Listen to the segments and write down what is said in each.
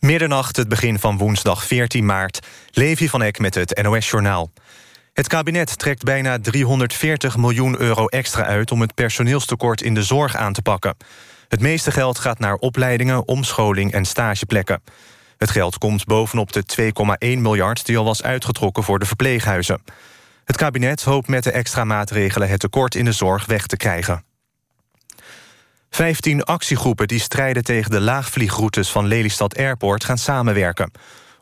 Middernacht, het begin van woensdag 14 maart. Levi van Eck met het NOS-journaal. Het kabinet trekt bijna 340 miljoen euro extra uit... om het personeelstekort in de zorg aan te pakken. Het meeste geld gaat naar opleidingen, omscholing en stageplekken. Het geld komt bovenop de 2,1 miljard... die al was uitgetrokken voor de verpleeghuizen. Het kabinet hoopt met de extra maatregelen... het tekort in de zorg weg te krijgen. Vijftien actiegroepen die strijden tegen de laagvliegroutes van Lelystad Airport gaan samenwerken.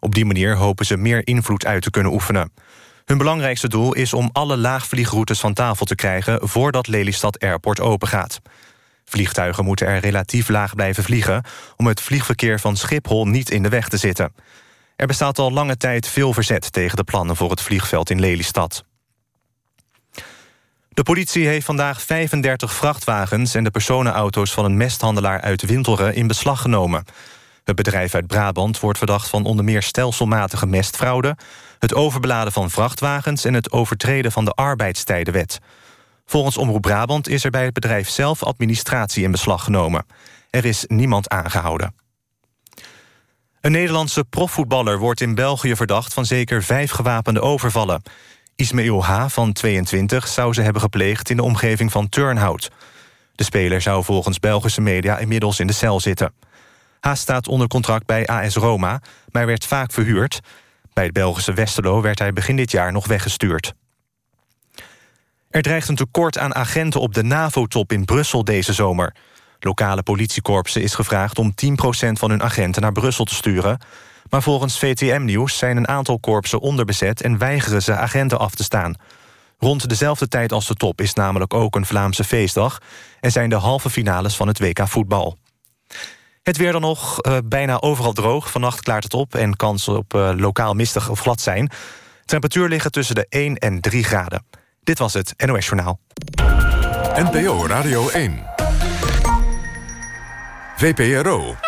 Op die manier hopen ze meer invloed uit te kunnen oefenen. Hun belangrijkste doel is om alle laagvliegroutes van tafel te krijgen... voordat Lelystad Airport opengaat. Vliegtuigen moeten er relatief laag blijven vliegen... om het vliegverkeer van Schiphol niet in de weg te zitten. Er bestaat al lange tijd veel verzet tegen de plannen voor het vliegveld in Lelystad. De politie heeft vandaag 35 vrachtwagens... en de personenauto's van een mesthandelaar uit Wintelre in beslag genomen. Het bedrijf uit Brabant wordt verdacht van onder meer stelselmatige mestfraude... het overbeladen van vrachtwagens en het overtreden van de arbeidstijdenwet. Volgens Omroep Brabant is er bij het bedrijf zelf administratie in beslag genomen. Er is niemand aangehouden. Een Nederlandse profvoetballer wordt in België verdacht... van zeker vijf gewapende overvallen. Ismail H. van 22 zou ze hebben gepleegd in de omgeving van Turnhout. De speler zou volgens Belgische media inmiddels in de cel zitten. H. staat onder contract bij AS Roma, maar werd vaak verhuurd. Bij het Belgische Westerlo werd hij begin dit jaar nog weggestuurd. Er dreigt een tekort aan agenten op de NAVO-top in Brussel deze zomer. Lokale politiekorpsen is gevraagd om 10% van hun agenten naar Brussel te sturen... Maar volgens VTM-nieuws zijn een aantal korpsen onderbezet... en weigeren ze agenten af te staan. Rond dezelfde tijd als de top is namelijk ook een Vlaamse feestdag... en zijn de halve finales van het WK voetbal. Het weer dan nog, uh, bijna overal droog. Vannacht klaart het op en kans op uh, lokaal mistig of glad zijn. Temperatuur liggen tussen de 1 en 3 graden. Dit was het NOS Journaal. NPO Radio 1. VPRO.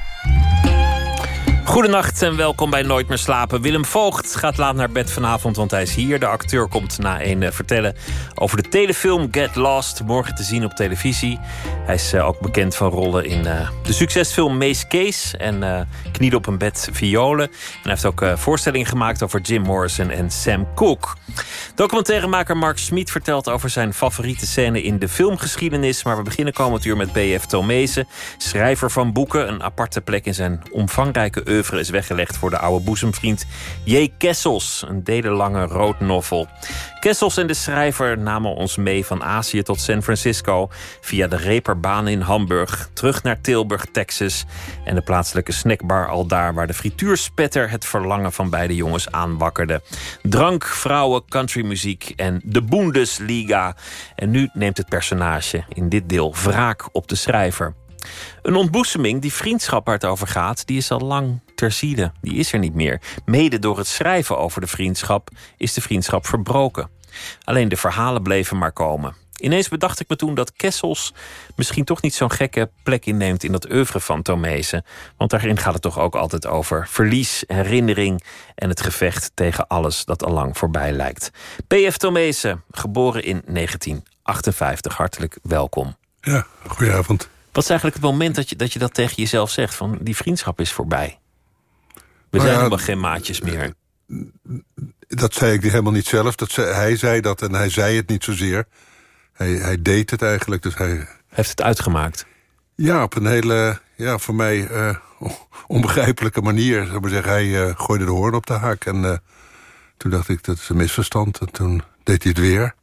Goedenacht en welkom bij Nooit meer slapen. Willem Voogd gaat laat naar bed vanavond, want hij is hier. De acteur komt na een uh, vertellen over de telefilm Get Lost. Morgen te zien op televisie. Hij is uh, ook bekend van rollen in uh, de succesfilm Mace Case en Knieden op een bed violen. En hij heeft ook voorstellingen gemaakt over Jim Morrison en Sam Cooke. Documentairemaker Mark Schmid vertelt over zijn favoriete scène in de filmgeschiedenis. Maar we beginnen komend uur met B.F. Tomezen, schrijver van boeken. Een aparte plek in zijn omvangrijke oeuvre is weggelegd voor de oude boezemvriend J. Kessels. Een delenlange rood novel. Kessels en de schrijver namen ons mee van Azië tot San Francisco... via de reperbaan in Hamburg, terug naar Tilburg, Texas... en de plaatselijke snackbar al daar... waar de frituurspetter het verlangen van beide jongens aanwakkerde. Drank, vrouwen, countrymuziek en de Bundesliga. En nu neemt het personage in dit deel wraak op de schrijver. Een ontboezeming, die vriendschap waar het over gaat, die is al lang terzijde. Die is er niet meer. Mede door het schrijven over de vriendschap is de vriendschap verbroken. Alleen de verhalen bleven maar komen. Ineens bedacht ik me toen dat Kessels misschien toch niet zo'n gekke plek inneemt in dat oeuvre van Tomezen. Want daarin gaat het toch ook altijd over verlies, herinnering en het gevecht tegen alles dat al lang voorbij lijkt. P.F. Tomezen, geboren in 1958. Hartelijk welkom. Ja, goedenavond. Wat is eigenlijk het moment dat je dat, je dat tegen jezelf zegt? Van die vriendschap is voorbij. We nou zijn helemaal geen maatjes meer. Dat zei ik helemaal niet zelf. Dat zei, hij zei dat en hij zei het niet zozeer. Hij, hij deed het eigenlijk. Dus hij heeft het uitgemaakt. Ja, op een hele, ja, voor mij uh, onbegrijpelijke manier. Zou maar zeggen. Hij uh, gooide de hoorn op de haak. En uh, toen dacht ik, dat is een misverstand. En toen deed hij het weer.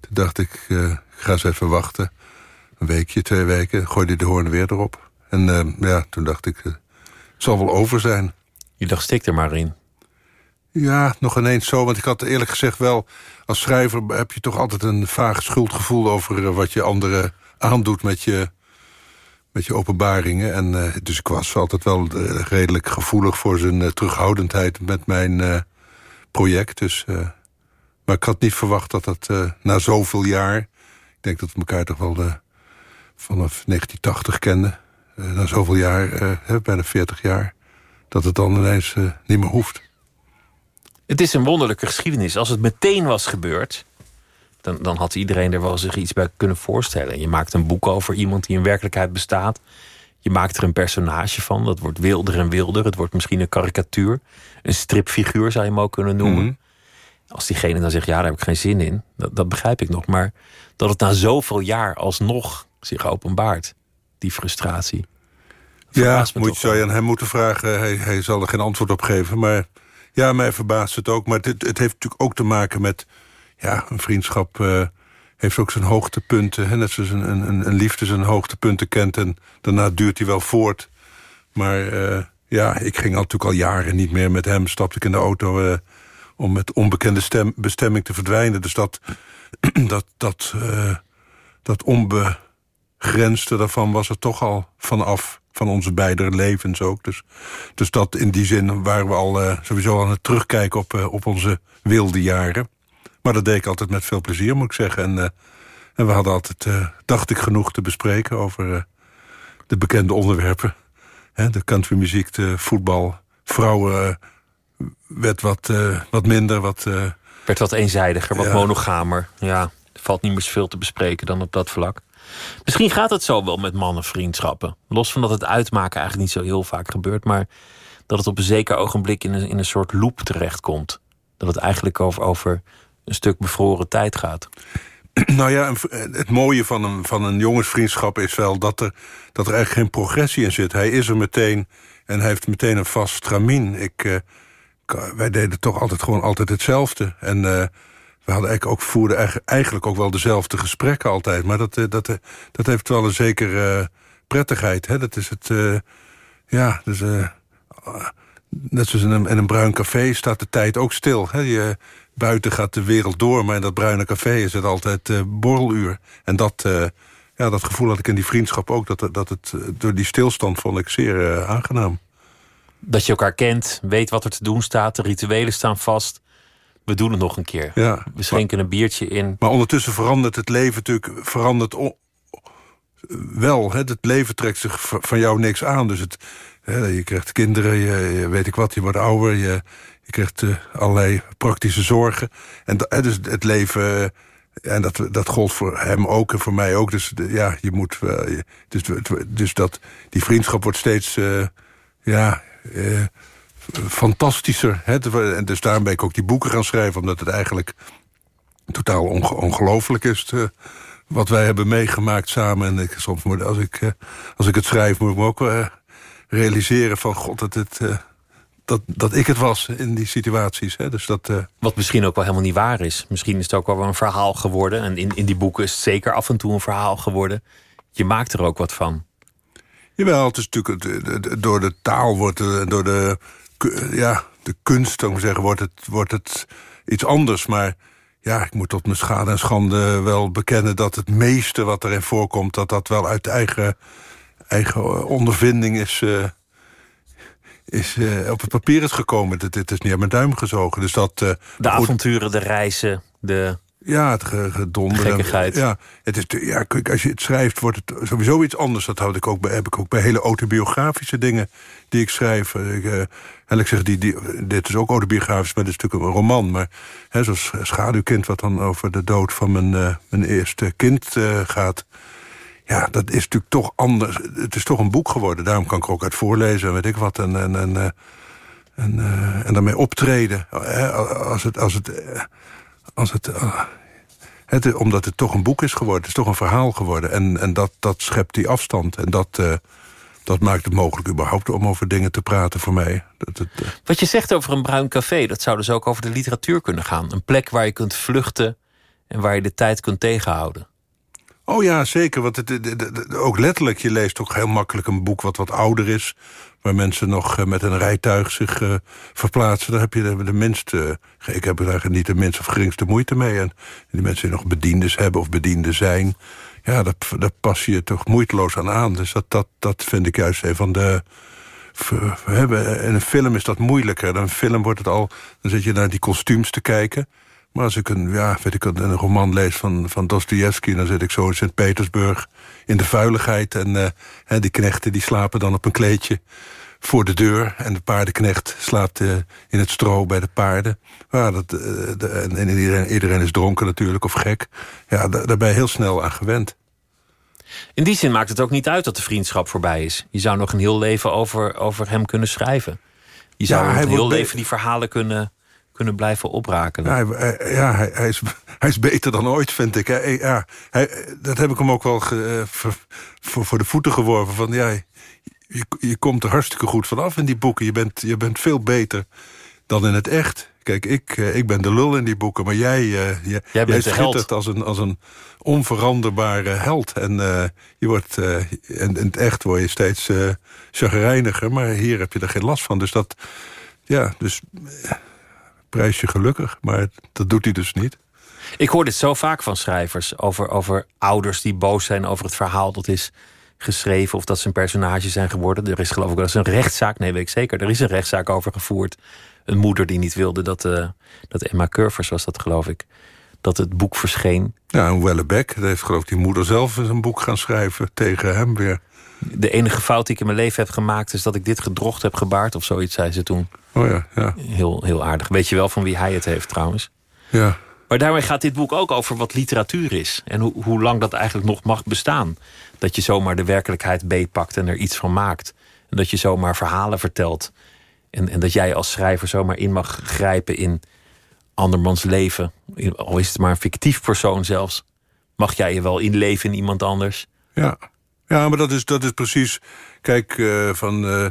Toen dacht ik, ik ga eens even wachten een weekje, twee weken, gooide de hoorn weer erop. En uh, ja, toen dacht ik, uh, het zal wel over zijn. Je dacht, stik er maar in. Ja, nog ineens zo. Want ik had eerlijk gezegd wel... als schrijver heb je toch altijd een vaag schuldgevoel... over uh, wat je anderen aandoet met je, met je openbaringen. En, dus ik was altijd wel redelijk gevoelig voor zijn terughoudendheid... met mijn project. Dus, maar ik had niet verwacht dat dat na zoveel jaar... ik denk dat we elkaar toch wel vanaf 1980 kende. Uh, na zoveel jaar, uh, bijna 40 jaar, dat het dan ineens uh, niet meer hoeft. Het is een wonderlijke geschiedenis. Als het meteen was gebeurd, dan, dan had iedereen er wel zich iets bij kunnen voorstellen. Je maakt een boek over iemand die in werkelijkheid bestaat. Je maakt er een personage van. Dat wordt wilder en wilder. Het wordt misschien een karikatuur. Een stripfiguur zou je hem ook kunnen noemen. Mhm. Als diegene dan zegt, ja, daar heb ik geen zin in. Dat, dat begrijp ik nog. Maar dat het na zoveel jaar alsnog zich openbaart. Die frustratie. Ja, Verbaast moet, je aan hem moeten vragen. Hij, hij zal er geen antwoord op geven. Maar ja, mij verbaast het ook. Maar het, het heeft natuurlijk ook te maken met... Ja, een vriendschap eh, heeft ook zijn hoogtepunten. Hè? Net zoals een, een, een liefde zijn hoogtepunten kent. En daarna duurt hij wel voort. Maar eh, ja, ik ging natuurlijk al jaren niet meer met hem. Stapte ik in de auto eh, om met onbekende stem, bestemming te verdwijnen. Dus dat, dat, dat, dat onbegrensde daarvan was er toch al vanaf. Van onze beide levens ook. Dus, dus dat in die zin waren we al eh, sowieso aan het terugkijken op, eh, op onze wilde jaren. Maar dat deed ik altijd met veel plezier, moet ik zeggen. En, eh, en we hadden altijd, dacht ik, genoeg te bespreken over de bekende onderwerpen. Hè, de countrymuziek, de voetbal, vrouwen werd wat, wat minder. Wat, werd wat eenzijdiger, wat Ja. monogamer. Ja, er valt niet meer zoveel te bespreken dan op dat vlak. Misschien gaat het zo wel met mannenvriendschappen. Los van dat het uitmaken eigenlijk niet zo heel vaak gebeurt, maar dat het op een zeker ogenblik in een, in een soort loop terechtkomt. Dat het eigenlijk over, over een stuk bevroren tijd gaat. Nou ja, het mooie van een, van een jongensvriendschap is wel dat er, dat er eigenlijk geen progressie in zit. Hij is er meteen en hij heeft meteen een vast stramien. Ik, eh, wij deden toch altijd gewoon altijd hetzelfde. En eh, we hadden eigenlijk ook, voerden eigenlijk, ook wel dezelfde gesprekken altijd. Maar dat, eh, dat, eh, dat heeft wel een zekere eh, prettigheid. Hè? Dat is het, ja, dus, net zoals in een, in een bruin café staat de tijd ook stil. Hè? Je, buiten gaat de wereld door, maar in dat bruine café is het altijd borreluur. En dat, ja, dat gevoel had ik in die vriendschap ook. Dat, dat het, door die stilstand vond ik zeer aangenaam. Dat je elkaar kent, weet wat er te doen staat, de rituelen staan vast. We doen het nog een keer. Ja. We schenken een biertje in. Maar ondertussen verandert het leven natuurlijk verandert wel. Hè? Het leven trekt zich van jou niks aan. Dus het, hè, je krijgt kinderen, je, je weet ik wat, je wordt ouder... je, je krijgt eh, allerlei praktische zorgen. En hè, dus het leven... eh, en dat, dat gold voor hem ook en voor mij ook. Dus ja, je moet... dus, dus dat, die vriendschap wordt steeds... eh, ja, fantastischer. Hè? En dus daarom ben ik ook die boeken gaan schrijven... omdat het eigenlijk totaal onge- ongelooflijk is... eh, wat wij hebben meegemaakt samen. En ik, soms moet, als, ik, eh, als ik het schrijf, moet ik me ook eh, realiseren van... god, dat, het, dat, dat ik het was in die situaties. Hè? Dus dat, Wat misschien ook wel helemaal niet waar is. Misschien is het ook wel een verhaal geworden. En in, in die boeken is het zeker af en toe een verhaal geworden. Je maakt er ook wat van. Jawel, het is natuurlijk door de taal wordt door de, ja, de kunst, zou ik maar zeggen, wordt het, wordt het iets anders. Maar ja, ik moet tot mijn schade en schande wel bekennen dat het meeste wat erin voorkomt, dat dat wel uit eigen, eigen ondervinding is, eh, is eh, op het papier is gekomen. Dit, dit is niet aan mijn duim gezogen. Dus dat, eh, De avonturen, de reizen, de... ja, het ge- gedonder. Gekkigheid. Ja, het is, ja, als je het schrijft, wordt het sowieso iets anders. Dat houd ik ook bij, heb ik ook bij hele autobiografische dingen die ik schrijf. Ik, eh, en ik zeg, die, die, dit is ook autobiografisch, maar dit is natuurlijk een roman. Maar hè, zoals Schaduwkind, wat dan over de dood van mijn, eh, mijn eerste kind eh, gaat. Ja, dat is natuurlijk toch anders. Het is toch een boek geworden. Daarom kan ik er ook uit voorlezen en weet ik wat. En, en, en, eh, en, eh, en daarmee optreden. Hè, Als het... Als het eh, als het, eh, het, omdat het toch een boek is geworden, het is toch een verhaal geworden. En, en dat, dat schept die afstand. En dat, eh, dat maakt het mogelijk überhaupt om over dingen te praten voor mij. Dat, eh, Wat je zegt over een bruin café, dat zou dus ook over de literatuur kunnen gaan. Een plek waar je kunt vluchten en waar je de tijd kunt tegenhouden. Oh ja, zeker. Want het, ook letterlijk, je leest ook heel makkelijk een boek wat wat ouder is. Waar mensen nog eh, met een rijtuig zich eh, verplaatsen. Daar heb je de, minste. eh, ik heb eigenlijk niet de minste of geringste moeite mee. En die mensen die nog bediendes hebben of bedienden zijn. Ja, daar, daar pas je toch moeiteloos aan aan. Dus dat, dat, dat vind ik juist een van de. in een film is dat moeilijker. In een film wordt het al. Dan zit je naar die kostuums te kijken. Maar als ik een, ja, weet ik, een roman lees van, van Dostoevsky... dan zit ik zo in Sint-Petersburg in de vuiligheid. En eh, hè, die knechten die slapen dan op een kleedje voor de deur en de paardenknecht slaat uh, in het stro bij de paarden. Ja, dat, uh, de, en iedereen, iedereen, is dronken natuurlijk of gek. Ja, daar, daar ben je heel snel aan gewend. In die zin maakt het ook niet uit dat de vriendschap voorbij is. Je zou nog een heel leven over, over hem kunnen schrijven. Je zou ja, een heel leven die verhalen kunnen, kunnen blijven oprakelen. Ja, hij, ja hij, hij, is, hij is beter dan ooit, vind ik. Ja, hij, dat heb ik hem ook wel ge, voor, voor, voor de voeten geworpen. Van, ja, je, je komt er hartstikke goed vanaf in die boeken. Je bent, je bent veel beter dan in het echt. Kijk, ik, uh, ik ben de lul in die boeken, maar jij, uh, jij, jij, jij schittert als een, als een onveranderbare held. En, uh, je wordt, in, in het echt word je steeds chagrijniger, maar hier heb je er geen last van. Dus dat, ja, dus prijs je gelukkig, maar dat doet hij dus niet. Ik hoor dit zo vaak van schrijvers over, over ouders die boos zijn over het verhaal dat is geschreven of dat ze een personage zijn geworden. Er is geloof ik wel eens een rechtszaak, nee weet ik zeker, er is een rechtszaak over gevoerd. Een moeder die niet wilde dat, uh, dat Emma Curvers was dat geloof ik, dat het boek verscheen. Ja, en Wellebeck, heeft geloof ik die moeder zelf een boek gaan schrijven tegen hem weer. De enige fout die ik in mijn leven heb gemaakt is dat ik dit gedrocht heb gebaard of zoiets, zei ze toen. Oh ja, ja. Heel, heel aardig. Weet je wel van wie hij het heeft trouwens? Ja. Maar daarmee gaat dit boek ook over wat literatuur is. En hoe, hoe lang dat eigenlijk nog mag bestaan. Dat je zomaar de werkelijkheid beetpakt en er iets van maakt. En dat je zomaar verhalen vertelt. En, en dat jij als schrijver zomaar in mag grijpen in andermans leven. Al is het maar een fictief persoon zelfs. Mag jij je wel inleven in iemand anders? Ja, ja maar dat is, dat is precies... Kijk, uh, van... Uh...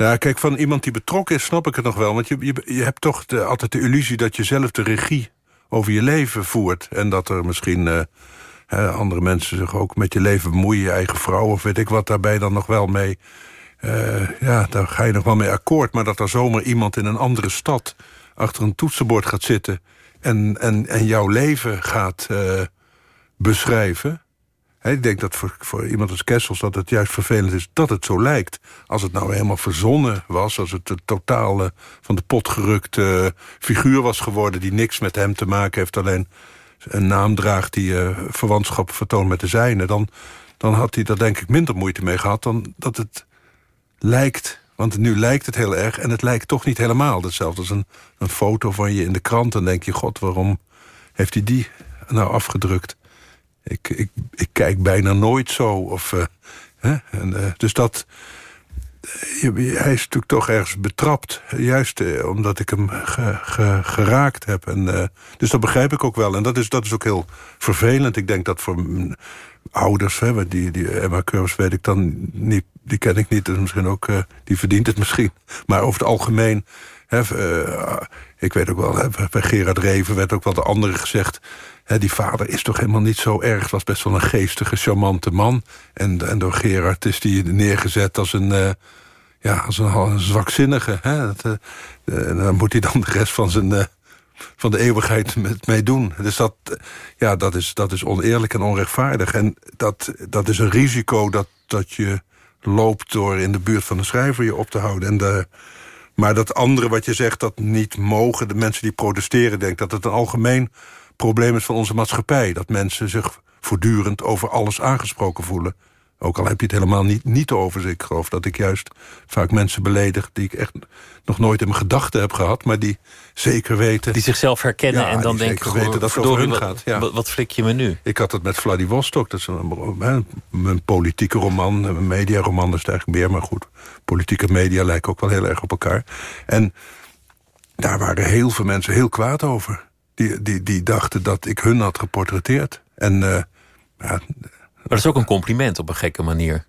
Nou, kijk, van iemand die betrokken is, snap ik het nog wel. Want je, je, je hebt toch altijd de illusie dat je zelf de regie over je leven voert. En dat er misschien uh, andere mensen zich ook met je leven bemoeien. Je eigen vrouw of weet ik wat, daarbij dan nog wel mee... Uh, ja, daar ga je nog wel mee akkoord. Maar dat er zomaar iemand in een andere stad... achter een toetsenbord gaat zitten... en, en, en jouw leven gaat uh, beschrijven... ik denk dat voor, voor iemand als Kessels dat het juist vervelend is dat het zo lijkt. Als het nou helemaal verzonnen was, als het een totale van de pot gerukte figuur was geworden... die niks met hem te maken heeft, alleen een naam draagt... die uh, verwantschap vertoont met de zijne... Dan, dan had hij daar denk ik minder moeite mee gehad... dan dat het lijkt, want nu lijkt het heel erg... en het lijkt toch niet helemaal hetzelfde als een, een foto van je in de krant... dan denk je, god, waarom heeft hij die nou afgedrukt? Ik, ik, ik kijk bijna nooit zo. Of, uh, hè? En, uh, dus dat... Hij is natuurlijk toch ergens betrapt. Juist omdat ik hem ge, ge, geraakt heb. En, dus dat begrijp ik ook wel. En dat is, dat is ook heel vervelend. Ik denk dat voor ouders, hè, die, die Emma Curves weet ik dan niet, die ken ik niet, dus misschien ook, die verdient het misschien. Maar over het algemeen, uh, ik weet ook wel, bij Gerard Reven werd ook wel de andere gezegd, die vader is toch helemaal niet zo erg, was best wel een geestige, charmante man. En, en door Gerard is die neergezet als een, uh, ja, als een, zwakzinnige. Dat, dan moet hij dan de rest van zijn van de eeuwigheid met mee doen. Dus dat, ja, dat, is, dat is oneerlijk en onrechtvaardig. En dat, dat is een risico dat, dat je loopt door in de buurt van de schrijver je op te houden. En de, maar dat andere wat je zegt, dat niet mogen... de mensen die protesteren, denk dat het een algemeen probleem is van onze maatschappij. Dat mensen zich voortdurend over alles aangesproken voelen. Ook al heb je het helemaal niet, niet over. Ik geloof dat ik juist vaak mensen beledig... die ik echt nog nooit in mijn gedachten heb gehad... maar die zeker weten... Die zichzelf herkennen en dan denken... weten dat het over hun gaat. Ja. Wat, wat flik je me nu? Ik had het met Vladivostok. Dat is een, een politieke roman. Een mediaroman is het eigenlijk meer. Maar goed, politieke media lijken ook wel heel erg op elkaar. En daar waren heel veel mensen heel kwaad over. Die, die, die dachten dat ik hun had geportretteerd. En... Uh, ja, dat is ook een compliment op een gekke manier.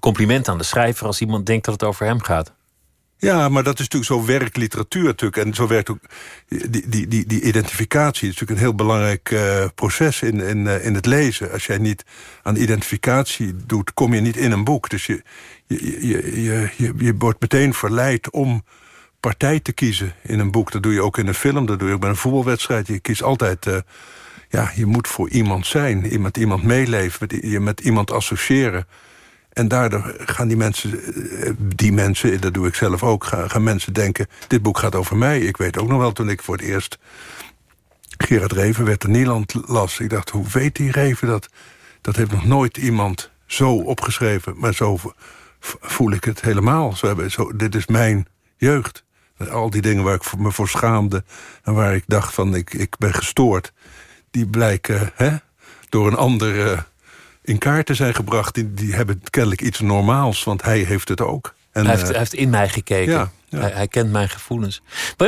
Compliment aan de schrijver als iemand denkt dat het over hem gaat. Ja, maar dat is natuurlijk zo werkt literatuur natuurlijk. En zo werkt ook die, die, die, die identificatie. is natuurlijk een heel belangrijk uh, proces in, in, uh, in het lezen. Als jij niet aan identificatie doet, kom je niet in een boek. Dus je, je, je, je, je, je wordt meteen verleid om partij te kiezen in een boek. Dat doe je ook in een film, dat doe je ook bij een voetbalwedstrijd. Je kiest altijd... Uh, ja, je moet voor iemand zijn, met iemand meeleven, met, je met iemand associëren. En daardoor gaan die mensen, eh, die mensen, dat doe ik zelf ook, gaan, gaan mensen denken... dit boek gaat over mij. Ik weet ook nog wel, toen ik voor het eerst Gerard Reven werd in Nederland las... ik dacht, hoe weet die Reven dat? Dat heeft nog nooit iemand zo opgeschreven, maar zo voel ik het helemaal. Zo hebben, zo, dit is mijn jeugd. Al die dingen waar ik me voor schaamde... en waar ik dacht van ik, ik ben gestoord... die blijken hè, door een ander uh, in kaart te zijn gebracht. Die, die hebben kennelijk iets normaals, want hij heeft het ook. En, hij, heeft, hij, heeft, in mij gekeken. Ja, Hij, hij, kent mijn gevoelens.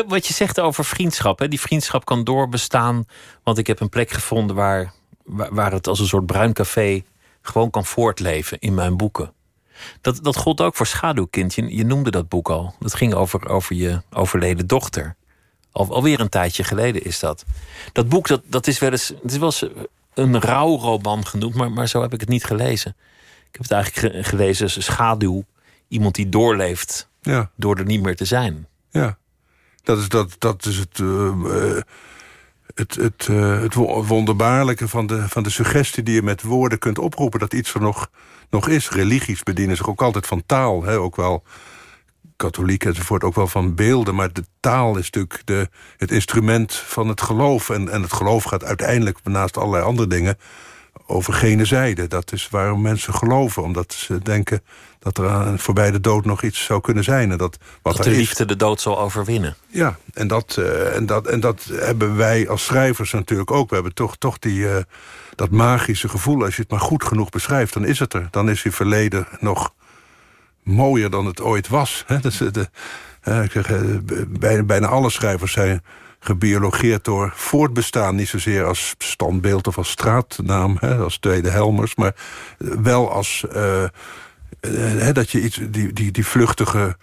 Wat je zegt over vriendschap. Hè? Die vriendschap kan doorbestaan. Want ik heb een plek gevonden waar, waar het als een soort bruin café gewoon kan voortleven in mijn boeken. Dat, dat gold ook voor Schaduwkind. Je, je noemde dat boek al. Dat ging over, over je overleden dochter. Al, alweer een tijdje geleden is dat. Dat boek dat, dat is wel eens, het is wel eens een rouwroman genoemd, maar, maar zo heb ik het niet gelezen. Ik heb het eigenlijk gelezen als schaduw. Iemand die doorleeft ja. door er niet meer te zijn. Ja, dat is, dat, dat is het, uh, het, het, uh, het wonderbaarlijke van de, van de suggestie die je met woorden kunt oproepen. Dat iets er nog nog is. Religies bedienen zich ook altijd van taal. Hè? Ook wel katholiek enzovoort, ook wel van beelden. Maar de taal is natuurlijk de, het instrument van het geloof. En, en het geloof gaat uiteindelijk, naast allerlei andere dingen... over gene zijde. Dat is waarom mensen geloven. Omdat ze denken dat er aan, voorbij de dood nog iets zou kunnen zijn. En dat, wat dat de liefde de dood zal overwinnen. Ja, en dat, uh, en, dat, en dat hebben wij als schrijvers natuurlijk ook. We hebben toch, toch die... Uh, dat magische gevoel, als je het maar goed genoeg beschrijft... dan is het er. Dan is je verleden nog mooier dan het ooit was. Ik zeg, eh, bijna, bijna alle schrijvers zijn gebiologeerd door voortbestaan. Niet zozeer als standbeeld of als straatnaam, hè, als Tweede Helmers... maar wel als uh, uh, dat je iets, die, die, die vluchtige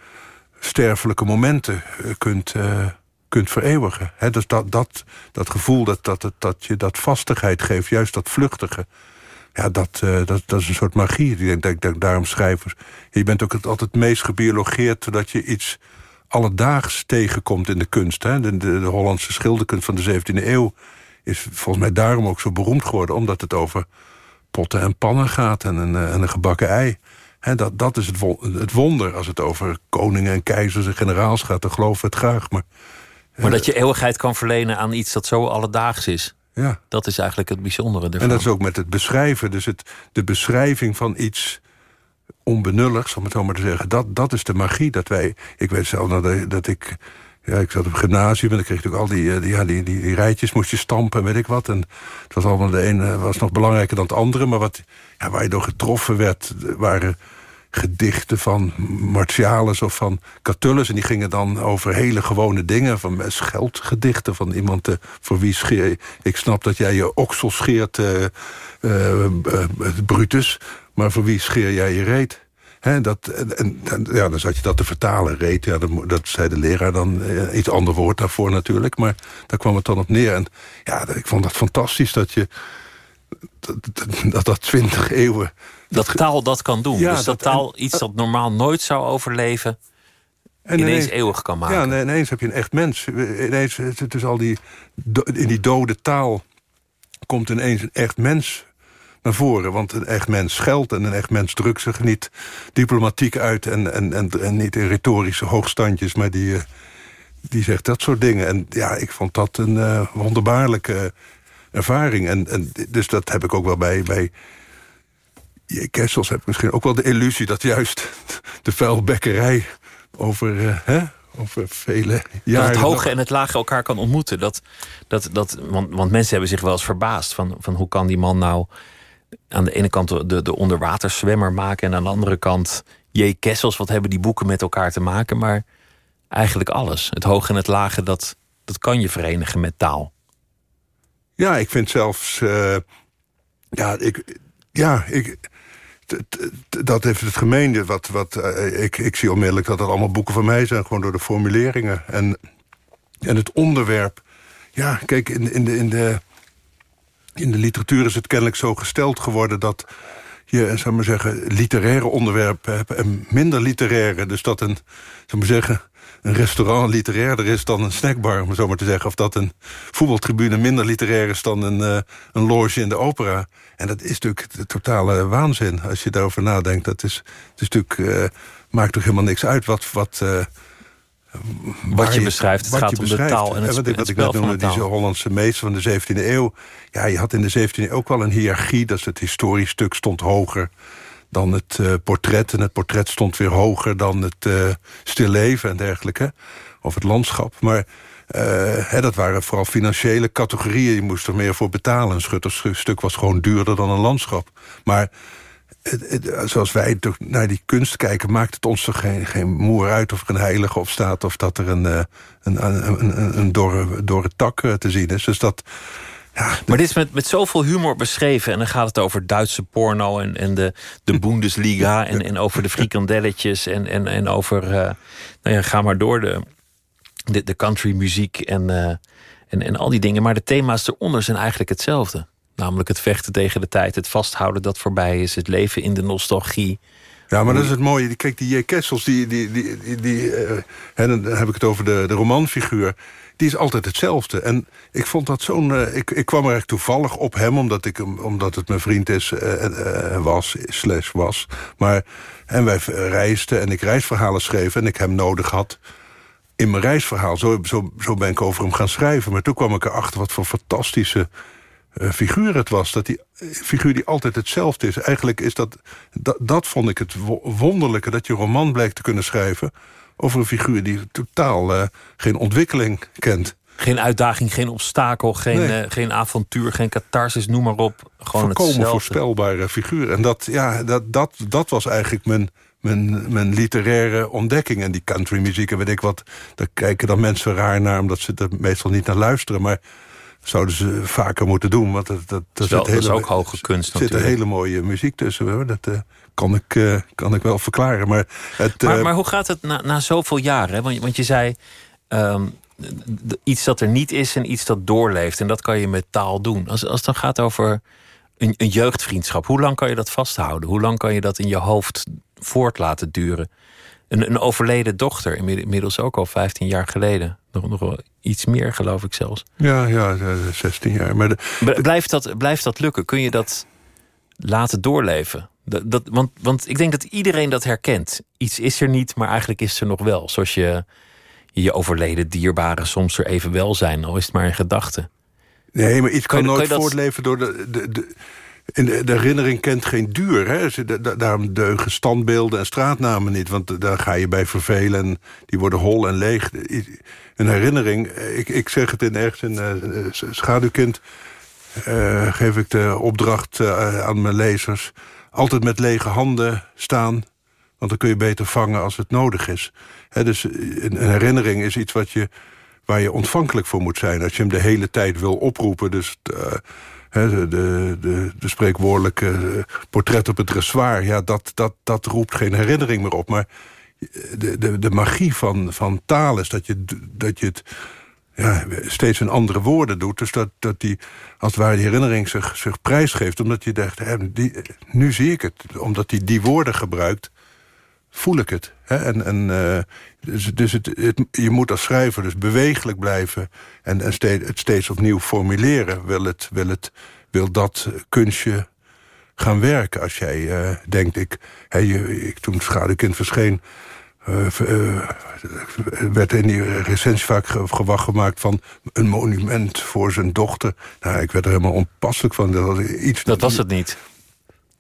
sterfelijke momenten kunt, kunt vereeuwigen. He, dus dat, dat, dat gevoel dat, dat, dat, dat je dat vastigheid geeft, juist dat vluchtige... Ja, dat, uh, dat, dat is een soort magie. Ik denk, denk, daarom schrijvers... Je bent ook het, altijd het meest gebiologeerd... dat je iets alledaags tegenkomt in de kunst. Hè? De, de, de, Hollandse schilderkunst van de 17e eeuw... is volgens mij daarom ook zo beroemd geworden... omdat het over potten en pannen gaat en een, en een gebakken ei. He, dat, dat is het, het wonder. Als het over koningen en keizers en generaals gaat... dan geloven we het graag. Maar maar dat je eeuwigheid kan verlenen aan iets dat zo alledaags is. Ja. Dat is eigenlijk het bijzondere ervan. En dat is ook met het beschrijven. Dus het, de beschrijving van iets onbenulligs, om het zo maar te zeggen. Dat, dat is de magie dat wij... Ik weet zelf dat, dat ik... Ja, ik zat op het gymnasium en dan kreeg ik ook al die, die, ja, die, die, die, rijtjes moest je stampen en weet ik wat. En het was allemaal de ene was nog belangrijker dan het andere. Maar wat, ja, waar je door getroffen werd, waren gedichten van Martialis of van Catullus. En die gingen dan over hele gewone dingen. Van scheldgedichten van iemand uh, voor wie scheer... Ik snap dat jij je oksel scheert, uh, uh, Brutus. Maar voor wie scheer jij je reet? Dat, en, ja, dan zat je dat te vertalen, reet. Ja, dat, dat zei de leraar dan iets ander woord daarvoor natuurlijk. Maar daar kwam het dan op neer. En ja, ik vond dat fantastisch dat je... Dat dat, dat twintig eeuwen dat taal dat kan doen. dus dat, taal iets dat normaal nooit zou overleven... En ineens, eeuwig kan maken. Ja, ineens heb je een echt mens. Ineens, is al die, in die dode taal komt ineens een echt mens naar voren. Want een echt mens scheldt en een echt mens drukt zich niet diplomatiek uit... en, en, en, en niet in retorische hoogstandjes, maar die, eh, die zegt dat soort dingen. En ja, ik vond dat een uh, wonderbaarlijke ervaring. En, en, dus dat heb ik ook wel bij, bij J. Kessels heeft misschien ook wel de illusie... dat juist de vuilbekkerij over, uh, hè, over vele jaren... Dat het hoge en het lage elkaar kan ontmoeten. Dat, dat, dat, want, want mensen hebben zich wel eens verbaasd... van, van hoe kan die man nou aan de ene kant de, de onderwaterzwemmer maken... en aan de andere kant J. Kessels. Wat hebben die boeken met elkaar te maken? Maar eigenlijk alles. Het hoge en het lage, dat, dat kan je verenigen met taal. Ja, ik vind zelfs... Uh, ja, ik, ja, ik, dat heeft het gemeende. Wat, wat, uh, ik, ik zie onmiddellijk dat het allemaal boeken van mij zijn... gewoon door de formuleringen. En, en het onderwerp... Ja, kijk, in, in, de, in, de, in de literatuur is het kennelijk zo gesteld geworden... dat je, zou maar zeggen, literaire onderwerpen hebt... en minder literaire. Dus dat een, zou maar zeggen een restaurant literairder is dan een snackbar, om zo maar te zeggen. Of dat een voetbaltribune minder literair is dan een, uh, een loge in de opera. En dat is natuurlijk de totale waanzin, als je daarover nadenkt. Dat is, het is natuurlijk, uh, maakt toch helemaal niks uit wat... wat uh, wat je, beschrijft, het gaat om de taal en het, wat, wat ik net noemde, die Hollandse meester van de 17e eeuw. Ja, je had in de 17e eeuw ook wel een hiërarchie. Dat het historisch stuk stond hoger dan het portret. En het portret stond weer hoger dan het stilleven en dergelijke. Of het landschap. Maar hè, dat waren vooral financiële categorieën. Je moest er meer voor betalen. Een schutterstuk was gewoon duurder dan een landschap. Maar zoals wij naar die kunst kijken... maakt het ons toch geen, geen moer uit of er een heilige op staat... of dat er een, een, een, een, een dorre, dorre tak te zien is. Dus dat, ja, Maar dit is met, met zoveel humor beschreven. En dan gaat het over Duitse porno en, en de, de Bundesliga... en, en over de frikandelletjes en, en, en over... Uh, nou ja, ga maar door, de, de, de countrymuziek en, uh, en, en al die dingen. Maar de thema's eronder zijn eigenlijk hetzelfde. Namelijk het vechten tegen de tijd, het vasthouden dat voorbij is... het leven in de nostalgie... Ja, maar dat is het mooie. Kijk, die J. Kessels, die, die, die, die, uh, dan heb ik het over de, de romanfiguur die is altijd hetzelfde. En ik vond dat zo'n... Uh, ik, ik kwam er echt toevallig op hem, omdat, ik, omdat het mijn vriend is, uh, uh, was, slash was. Maar, en wij reisden en ik reisverhalen schreef en ik hem nodig had in mijn reisverhaal. Zo, zo, zo ben ik over hem gaan schrijven. Maar toen kwam ik erachter wat voor fantastische figuur het was. Dat die figuur die altijd hetzelfde is. Eigenlijk is dat, dat... Dat vond ik het wonderlijke, dat je roman blijkt te kunnen schrijven over een figuur die totaal uh, geen ontwikkeling kent. Geen uitdaging, geen obstakel, geen, nee. uh, geen avontuur, geen catharsis, noem maar op. Gewoon Volkomen hetzelfde. voorspelbare figuur. En dat, ja, dat, dat, dat was eigenlijk mijn, mijn, mijn literaire ontdekking. En die countrymuziek en weet ik wat... daar kijken dan mensen raar naar... omdat ze er meestal niet naar luisteren. Maar zouden ze vaker moeten doen. Want dat, dat, dat, wel, hele, is ook hoge kunst Er zit een hele mooie muziek tussen. Hoor. Dat uh, kan, ik, uh, kan ik wel verklaren. Maar, het, maar, uh, maar hoe gaat het na, na zoveel jaren? Want, want je zei... Um, iets dat er niet is en iets dat doorleeft. En dat kan je met taal doen. Als, als het dan gaat over een, een jeugdvriendschap... hoe lang kan je dat vasthouden? Hoe lang kan je dat in je hoofd voort laten duren? Een, een overleden dochter, inmiddels ook al 15 jaar geleden. Nog, nog wel iets meer, geloof ik zelfs. Ja, ja 16 jaar. Maar de, de... Blijft, dat, blijft dat lukken? Kun je dat laten doorleven? Dat, dat, want, want ik denk dat iedereen dat herkent. Iets is er niet, maar eigenlijk is er nog wel. Zoals je je overleden dierbaren soms er even wel zijn, al is het maar een gedachte. Nee, maar iets kan, kan nooit kan voortleven door de, de, de de, herinnering kent geen duur. Hè? Daarom deugen standbeelden en straatnamen niet. Want daar ga je bij vervelen en die worden hol en leeg. Een herinnering, ik, ik zeg het in ergens in uh, Schaduwkind... Uh, geef ik de opdracht uh, aan mijn lezers... altijd met lege handen staan... want dan kun je beter vangen als het nodig is. He, dus een, een herinnering is iets wat je, waar je ontvankelijk voor moet zijn. Als je hem de hele tijd wil oproepen... dus de, de, de, de spreekwoordelijke portret op het dressoir... ja, dat, dat, dat roept geen herinnering meer op. Maar de, de, de magie van, van taal is dat je, dat je het ja, steeds in andere woorden doet. Dus dat, dat die, als het ware, die herinnering zich, zich prijsgeeft. Omdat je hè, die, nu zie ik het. Omdat hij die woorden gebruikt, voel ik het. Hè? En, en, uh, dus dus het, het, je moet als schrijver dus bewegelijk blijven... en, en steeds, het steeds opnieuw formuleren. Wil, het, wil, het, wil dat kunstje gaan werken? Als jij uh, denkt, ik, hè, je, ik, toen Schaduwkind verscheen... Uh, uh, werd in die recensie vaak gewacht gemaakt van een monument voor zijn dochter. Nou, ik werd er helemaal onpasselijk van. Dat, iets dat was het niet.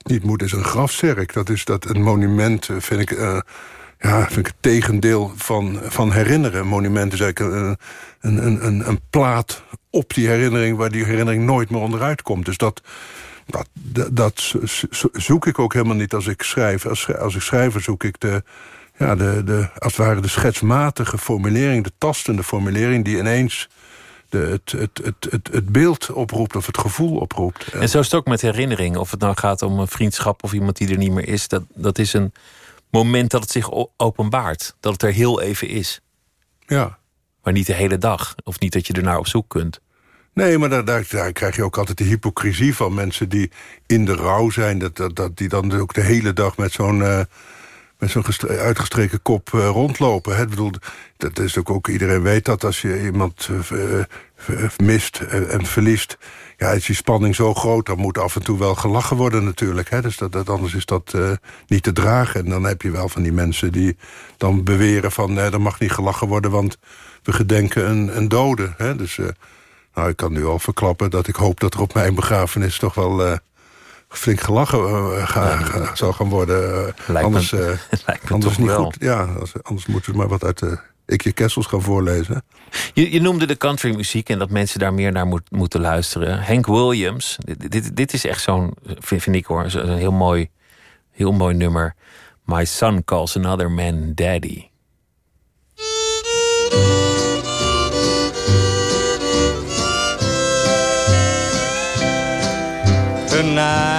Niet moet is een grafzerk. Dat is dat een monument, vind ik, uh, ja, vind ik het tegendeel van, van herinneren. Een monument is eigenlijk een, een, een, een plaat op die herinnering... waar die herinnering nooit meer onderuit komt. Dus dat, dat, dat, zoek ik ook helemaal niet als ik schrijf. Als, als ik schrijver zoek ik de, ja, de, de, als ware de schetsmatige formulering... de tastende formulering die ineens... De, het, het, het, het, het beeld oproept of het gevoel oproept. En zo is het ook met herinnering. Of het nou gaat om een vriendschap of iemand die er niet meer is. Dat, dat is een moment dat het zich openbaart. Dat het er heel even is. Ja. Maar niet de hele dag. Of niet dat je er naar op zoek kunt. Nee, maar daar, daar, daar, krijg je ook altijd de hypocrisie van mensen die in de rouw zijn. Dat, dat, dat die dan ook de hele dag met zo'n uh, met zo'n uitgestreken kop uh, rondlopen. Bedoel, dat is ook, ook, iedereen weet dat als je iemand uh, mist en verliest... ja, is die spanning zo groot, dan moet af en toe wel gelachen worden natuurlijk. Hè? Dus dat, anders is dat niet te dragen. En dan heb je wel van die mensen die dan beweren van... er mag niet gelachen worden, want we gedenken een, een dode. Hè? Dus... Nou, ik kan nu al verklappen dat ik hoop dat er op mijn begrafenis toch wel flink gelachen uh, ga, ga, zal gaan worden. Lijkt anders me, uh, lijkt me anders toch niet wel. goed. Ja, anders moeten we maar wat uit de Ikje Kessels gaan voorlezen. Je, je noemde de countrymuziek en dat mensen daar meer naar moet- moeten luisteren. Hank Williams, dit, dit, dit is echt zo'n, vind, vind ik hoor, zo'n heel mooi, heel mooi nummer. My son calls another man daddy. Tonight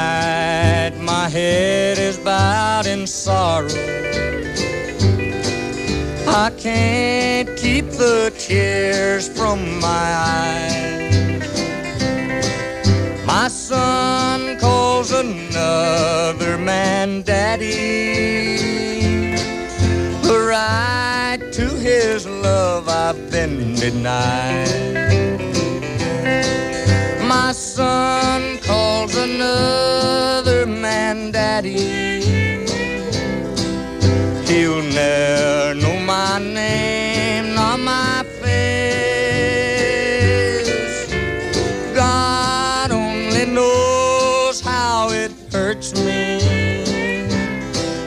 head is bowed in sorrow. I can't keep the tears from my eyes. My son calls another man daddy. The right to his love I've been denied. My son calls another man daddy. He'll never know my name nor my face. God only knows how it hurts me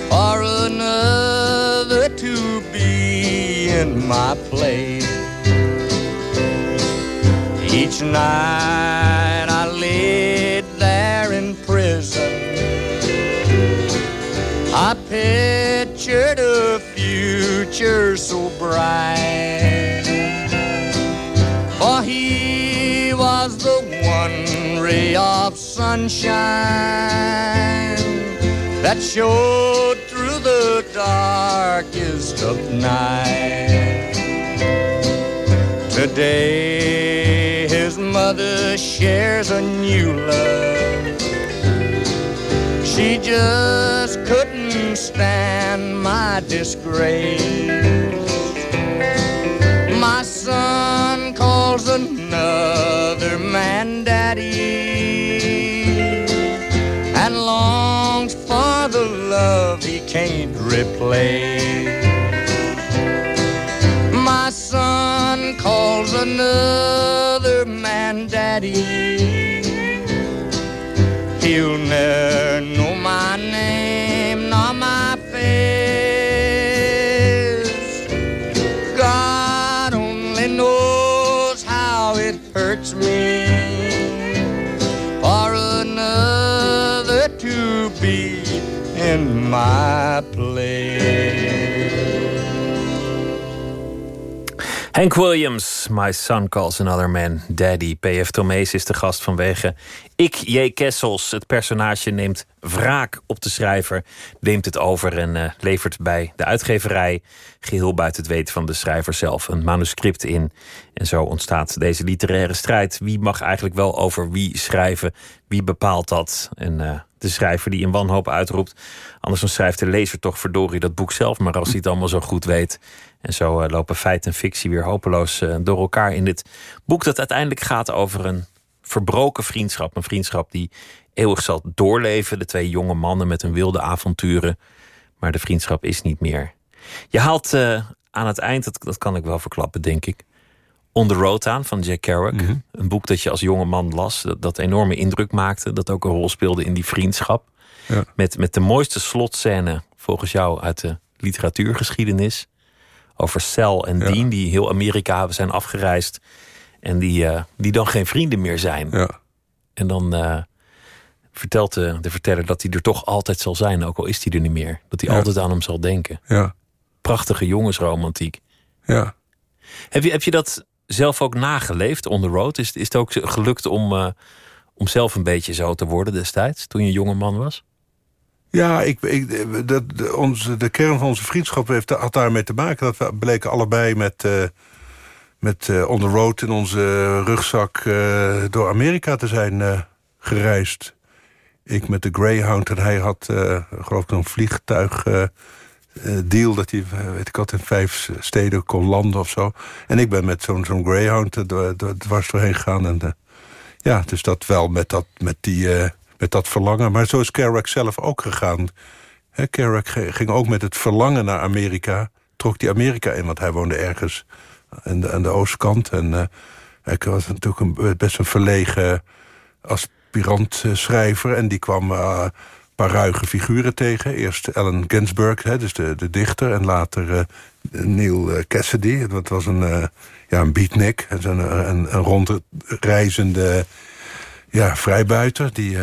for another to be in my place. Each night pictured a future so bright. For he was the one ray of sunshine that showed through the darkest of night. Today his mother shares a new love. She just couldn't stand my disgrace. My son calls another man daddy and longs for the love he can't replace. My son calls another man daddy. He'll never know my name nor my face. God only knows how it hurts me for another to be in my place. Hank Williams, My Son Calls Another Man Daddy. P.F. Tomees is de gast vanwege Ik J. Kessels. Het personage neemt wraak op de schrijver, neemt het over en eh, levert bij de uitgeverij, geheel buiten het weten van de schrijver zelf, een manuscript in. En zo ontstaat deze literaire strijd. Wie mag eigenlijk wel over wie schrijven? Wie bepaalt dat? En eh, de schrijver die in wanhoop uitroept. Anders dan schrijft de lezer toch verdorie dat boek zelf, maar als hij het allemaal zo goed weet. En zo eh, lopen feit en fictie weer hopeloos eh, door elkaar in dit boek dat uiteindelijk gaat over een verbroken vriendschap. Een vriendschap die eeuwig zal doorleven. De twee jonge mannen met hun wilde avonturen. Maar de vriendschap is niet meer. Je haalt eh, aan het eind, dat, dat kan ik wel verklappen, denk ik. On the Road aan van Jack Kerouac. Een boek dat je als jonge man las. Dat, dat enorme indruk maakte. Dat ook een rol speelde in die vriendschap. Ja. Met, met de mooiste slotscène volgens jou uit de literatuurgeschiedenis. Over Sal en Ja. Dean die heel Amerika zijn afgereisd. En die, eh, die dan geen vrienden meer zijn. Ja. En dan eh, vertelt de, de verteller dat hij er toch altijd zal zijn. Ook al is hij er niet meer. Dat hij altijd aan hem zal denken. Ja. Prachtige jongensromantiek. Ja. Heb je, heb je dat zelf ook nageleefd on the road? Is, is het ook gelukt om, eh, om zelf een beetje zo te worden destijds? Toen je een jonge man was? Ja, ik, ik, dat, de, onze, de kern van onze vriendschap heeft, had daarmee te maken. Dat we bleken allebei met, eh, met eh, on the road in onze rugzak door Amerika te zijn gereisd. Ik met de Greyhound en hij had, geloof ik, een vliegtuig deal... dat hij, eh, weet ik wat, in vijf steden kon landen of zo. En ik ben met zo'n zo'n Greyhound er dwa- dwa- dwars doorheen gegaan. En, eh, ja, dus dat wel met dat, met die, eh, met dat verlangen. Maar zo is Kerouac zelf ook gegaan. Ge- ging ook met het verlangen naar Amerika. Trok die Amerika in, want hij woonde ergens aan de, aan de oostkant. En eh, hij was natuurlijk een, best een verlegen... als aspirant-schrijver. En die kwam uh, paar ruige figuren tegen. Eerst Allen Ginsberg, hè, dus de, de dichter. En later uh, Neil Cassidy. Dat was een, ja, een beatnik. Een, een, een rondreizende ja, vrijbuiter... die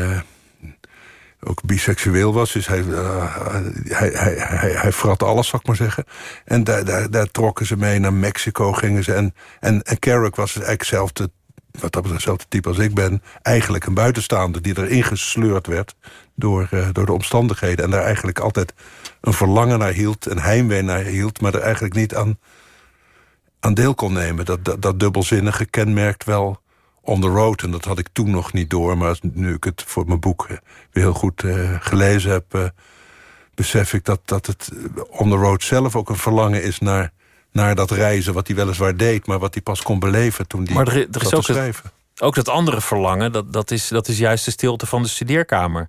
ook biseksueel was. Dus hij, hij, hij, hij, hij vrat alles, zal ik maar zeggen. En daar, daar, daar trokken ze mee naar Mexico, gingen ze. En, en, en Carrick was eigenlijk hetzelfde wat dat betreft hetzelfde type als ik ben... eigenlijk een buitenstaander die erin gesleurd werd door, uh, door de omstandigheden... en daar eigenlijk altijd een verlangen naar hield, een heimwee naar hield... maar er eigenlijk niet aan, aan deel kon nemen. Dat, dat, dubbelzinnige kenmerkt wel on the road. En dat had ik toen nog niet door. Maar nu ik het voor mijn boek weer heel goed uh, gelezen heb... Besef ik dat, dat het on the road zelf ook een verlangen is naar naar dat reizen wat hij weliswaar deed... maar wat hij pas kon beleven toen hij maar er, er is ook schrijven. Het, ook dat andere verlangen, dat, dat, is, dat is juist de stilte van de studeerkamer.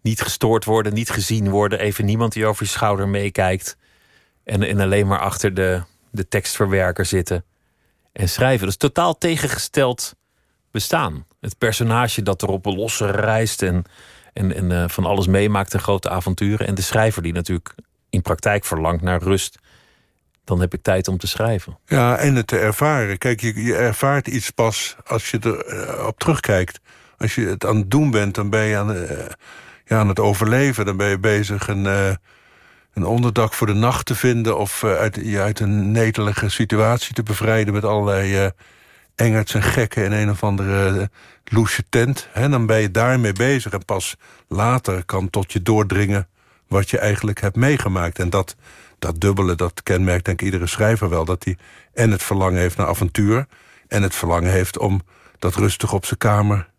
Niet gestoord worden, niet gezien worden... even niemand die over je schouder meekijkt... en, en alleen maar achter de, de tekstverwerker zitten en schrijven. Dat is totaal tegengesteld bestaan. Het personage dat erop losse reist en, en, en uh, van alles meemaakt... en grote avonturen. En de schrijver die natuurlijk in praktijk verlangt naar rust dan heb ik tijd om te schrijven. Ja, en het te ervaren. Kijk, je, je ervaart iets pas als je erop uh, op terugkijkt. Als je het aan het doen bent, dan ben je aan, uh, ja, aan het overleven. Dan ben je bezig een, uh, een onderdak voor de nacht te vinden... of uit, je uit een netelige situatie te bevrijden... met allerlei engerts en gekken in een of andere loesje tent. Hè, dan ben je daarmee bezig. En pas later kan tot je doordringen wat je eigenlijk hebt meegemaakt. En dat dat dubbele, dat kenmerkt denk ik iedere schrijver wel. Dat hij en het verlangen heeft naar avontuur... en het verlangen heeft om dat rustig op zijn kamer...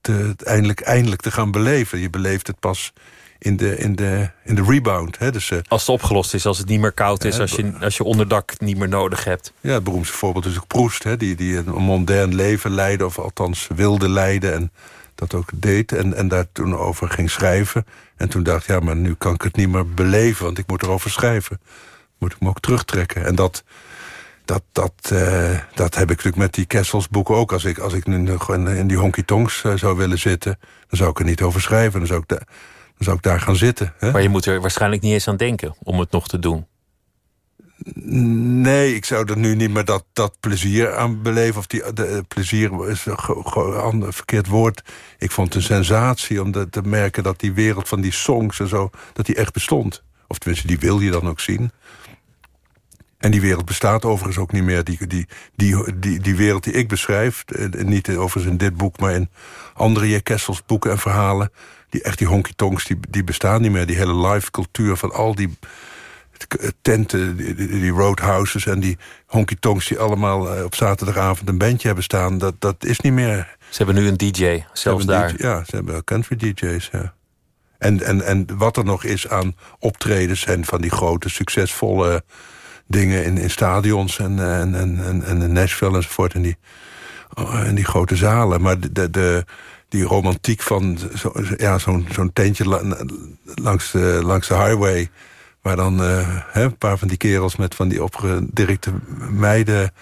Te, eindelijk, eindelijk te gaan beleven. Je beleeft het pas in de, in de, in de rebound. Hè? Dus, uh, als het opgelost is, als het niet meer koud is... als, je, als je onderdak niet meer nodig hebt. Ja, het beroemdste voorbeeld is ook Proest. Hè? Die, die een modern leven leidde, of althans wilde leiden... en dat ook deed en, en daar toen over ging schrijven. En toen dacht ja, maar nu kan ik het niet meer beleven... want ik moet erover schrijven. Moet ik me ook terugtrekken. En dat, dat, dat, uh, dat heb ik natuurlijk met die Kessels boeken ook. Als ik, als ik nu in, die honky-tonks uh, zou willen zitten... dan zou ik er niet over schrijven. Dan zou ik, da dan zou ik daar gaan zitten. Hè? Maar je moet er waarschijnlijk niet eens aan denken om het nog te doen. Nee, ik zou er nu niet meer dat, dat plezier aan beleven. Of die, de, plezier is een verkeerd woord. Ik vond het een sensatie om te merken dat die wereld van die songs en zo... dat die echt bestond. Of tenminste, die wil je dan ook zien. En die wereld bestaat overigens ook niet meer. Die, die, die, die, die wereld die ik beschrijf, eh, niet overigens in dit boek... maar in andere J. Kessels boeken en verhalen... die echt die honky-tonks, die, die bestaan niet meer. Die hele live cultuur van al die tenten, die, die roadhouses en die honky-tonks... die allemaal eh, op zaterdagavond een bandje hebben staan, dat, dat is niet meer. Ze hebben nu een DJ, zelfs daar. ja, ze hebben country DJ's, ja. En, en, en wat er nog is aan optredens en van die grote, succesvolle dingen in, in stadions en, en, en, en, en Nashville enzovoort. En die, en die grote zalen. Maar de, de, die romantiek van zo, ja, zo'n zo'n tentje langs de, langs de highway Waar dan uh, een paar van die kerels met van die opgedirkte meiden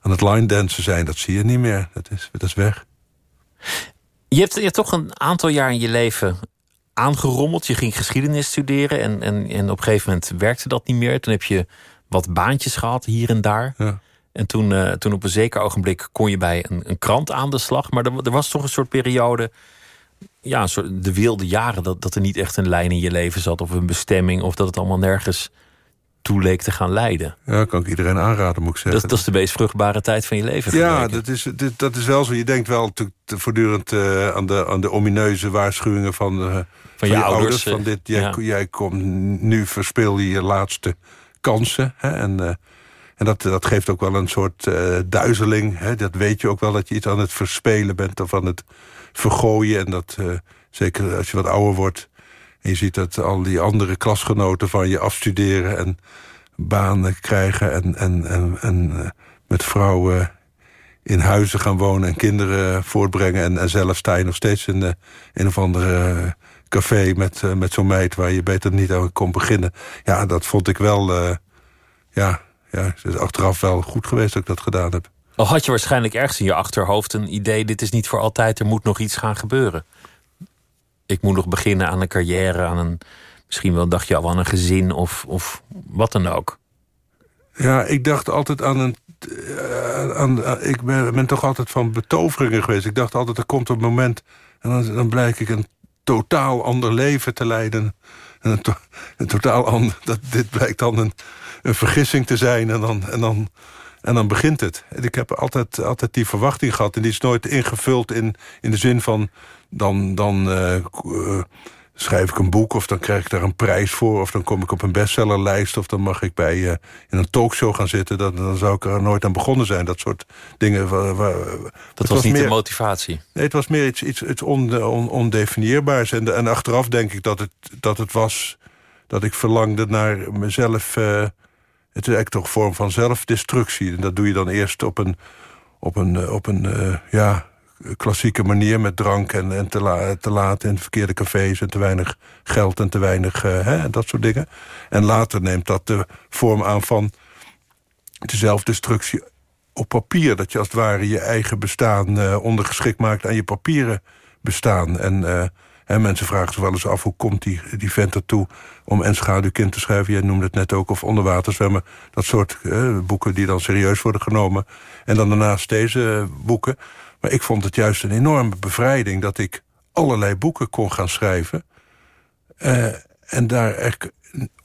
aan het line dansen zijn. Dat zie je niet meer. Dat is, dat is weg. Je hebt, je hebt toch een aantal jaar in je leven aangerommeld. Je ging geschiedenis studeren en, en, en op een gegeven moment werkte dat niet meer. Toen heb je wat baantjes gehad hier en daar. Ja. En toen, uh, toen op een zeker ogenblik kon je bij een, een krant aan de slag. Maar er, er was toch een soort periode ja, de wilde jaren, dat, dat er niet echt een lijn in je leven zat of een bestemming, of dat het allemaal nergens toe leek te gaan leiden. Ja, kan ik iedereen aanraden, moet ik zeggen. Dat, dat is de meest vruchtbare tijd van je leven. Ja, dat is, dat is wel zo. Je denkt wel voortdurend uh, aan, de, aan de omineuze waarschuwingen van, uh, van, van, je, ouders. van dit, jij, ja. jij komt nu verspeel je je laatste kansen. Hè, en uh, en dat, dat geeft ook wel een soort duizeling. Hè, dat weet je ook wel dat je iets aan het verspelen bent of aan het vergooien. En dat, uh, zeker als je wat ouder wordt... en je ziet dat al die andere klasgenoten van je afstuderen... en banen krijgen en, en, en, en uh, met vrouwen in huizen gaan wonen... en kinderen voortbrengen. En, en zelf sta je nog steeds in de, een of andere café met, met zo'n meid... waar je beter niet aan kon beginnen. Ja, dat vond ik wel... ja, ja, het is achteraf wel goed geweest dat ik dat gedaan heb. Al had je waarschijnlijk ergens in je achterhoofd een idee: dit is niet voor altijd, er moet nog iets gaan gebeuren. Ik moet nog beginnen aan een carrière, aan een. Misschien wel dacht je al aan een gezin of, of wat dan ook. Ja, ik dacht altijd aan een. eh, aan, aan- ik ben, toch altijd van betoveringen geweest. Ik dacht altijd, er komt een moment. en dan, dan blijk ik een totaal ander leven te leiden. En een, een totaal ander. Dat, dit blijkt dan een, een vergissing te zijn. En dan, en, dan, en dan begint het. Ik heb altijd, altijd die verwachting gehad. En die is nooit ingevuld in, in de zin van. dan. dan eh, schrijf ik een boek of dan krijg ik daar een prijs voor... of dan kom ik op een bestsellerlijst of dan mag ik bij uh, in een talkshow gaan zitten... Dan, dan zou ik er nooit aan begonnen zijn. Dat soort dingen. Waar, waar, dat was, niet de motivatie. Nee, het was meer iets, iets, iets on, on, ondefinieerbaars. En, en achteraf denk ik dat het, dat het was... dat ik verlangde naar mezelf... Uh, het is eigenlijk toch een vorm van zelfdestructie. En dat doe je dan eerst op een, op een, op een uh, ja, klassieke manier met drank en, en te, la, te laat in verkeerde cafés... en te weinig geld en te weinig uh, hè, dat soort dingen. En later neemt dat de vorm aan van de zelfdestructie op papier. Dat je als het ware je eigen bestaan ondergeschikt maakt aan je papieren bestaan. En, en mensen vragen zich wel eens af hoe komt die, die vent ertoe om En schaduwkind te schrijven. Jij noemde het net ook, of Onderwaterzwemmen. Dat soort boeken die dan serieus worden genomen. En dan daarnaast deze boeken. Maar ik vond het juist een enorme bevrijding dat ik allerlei boeken kon gaan schrijven. Uh, en daar echt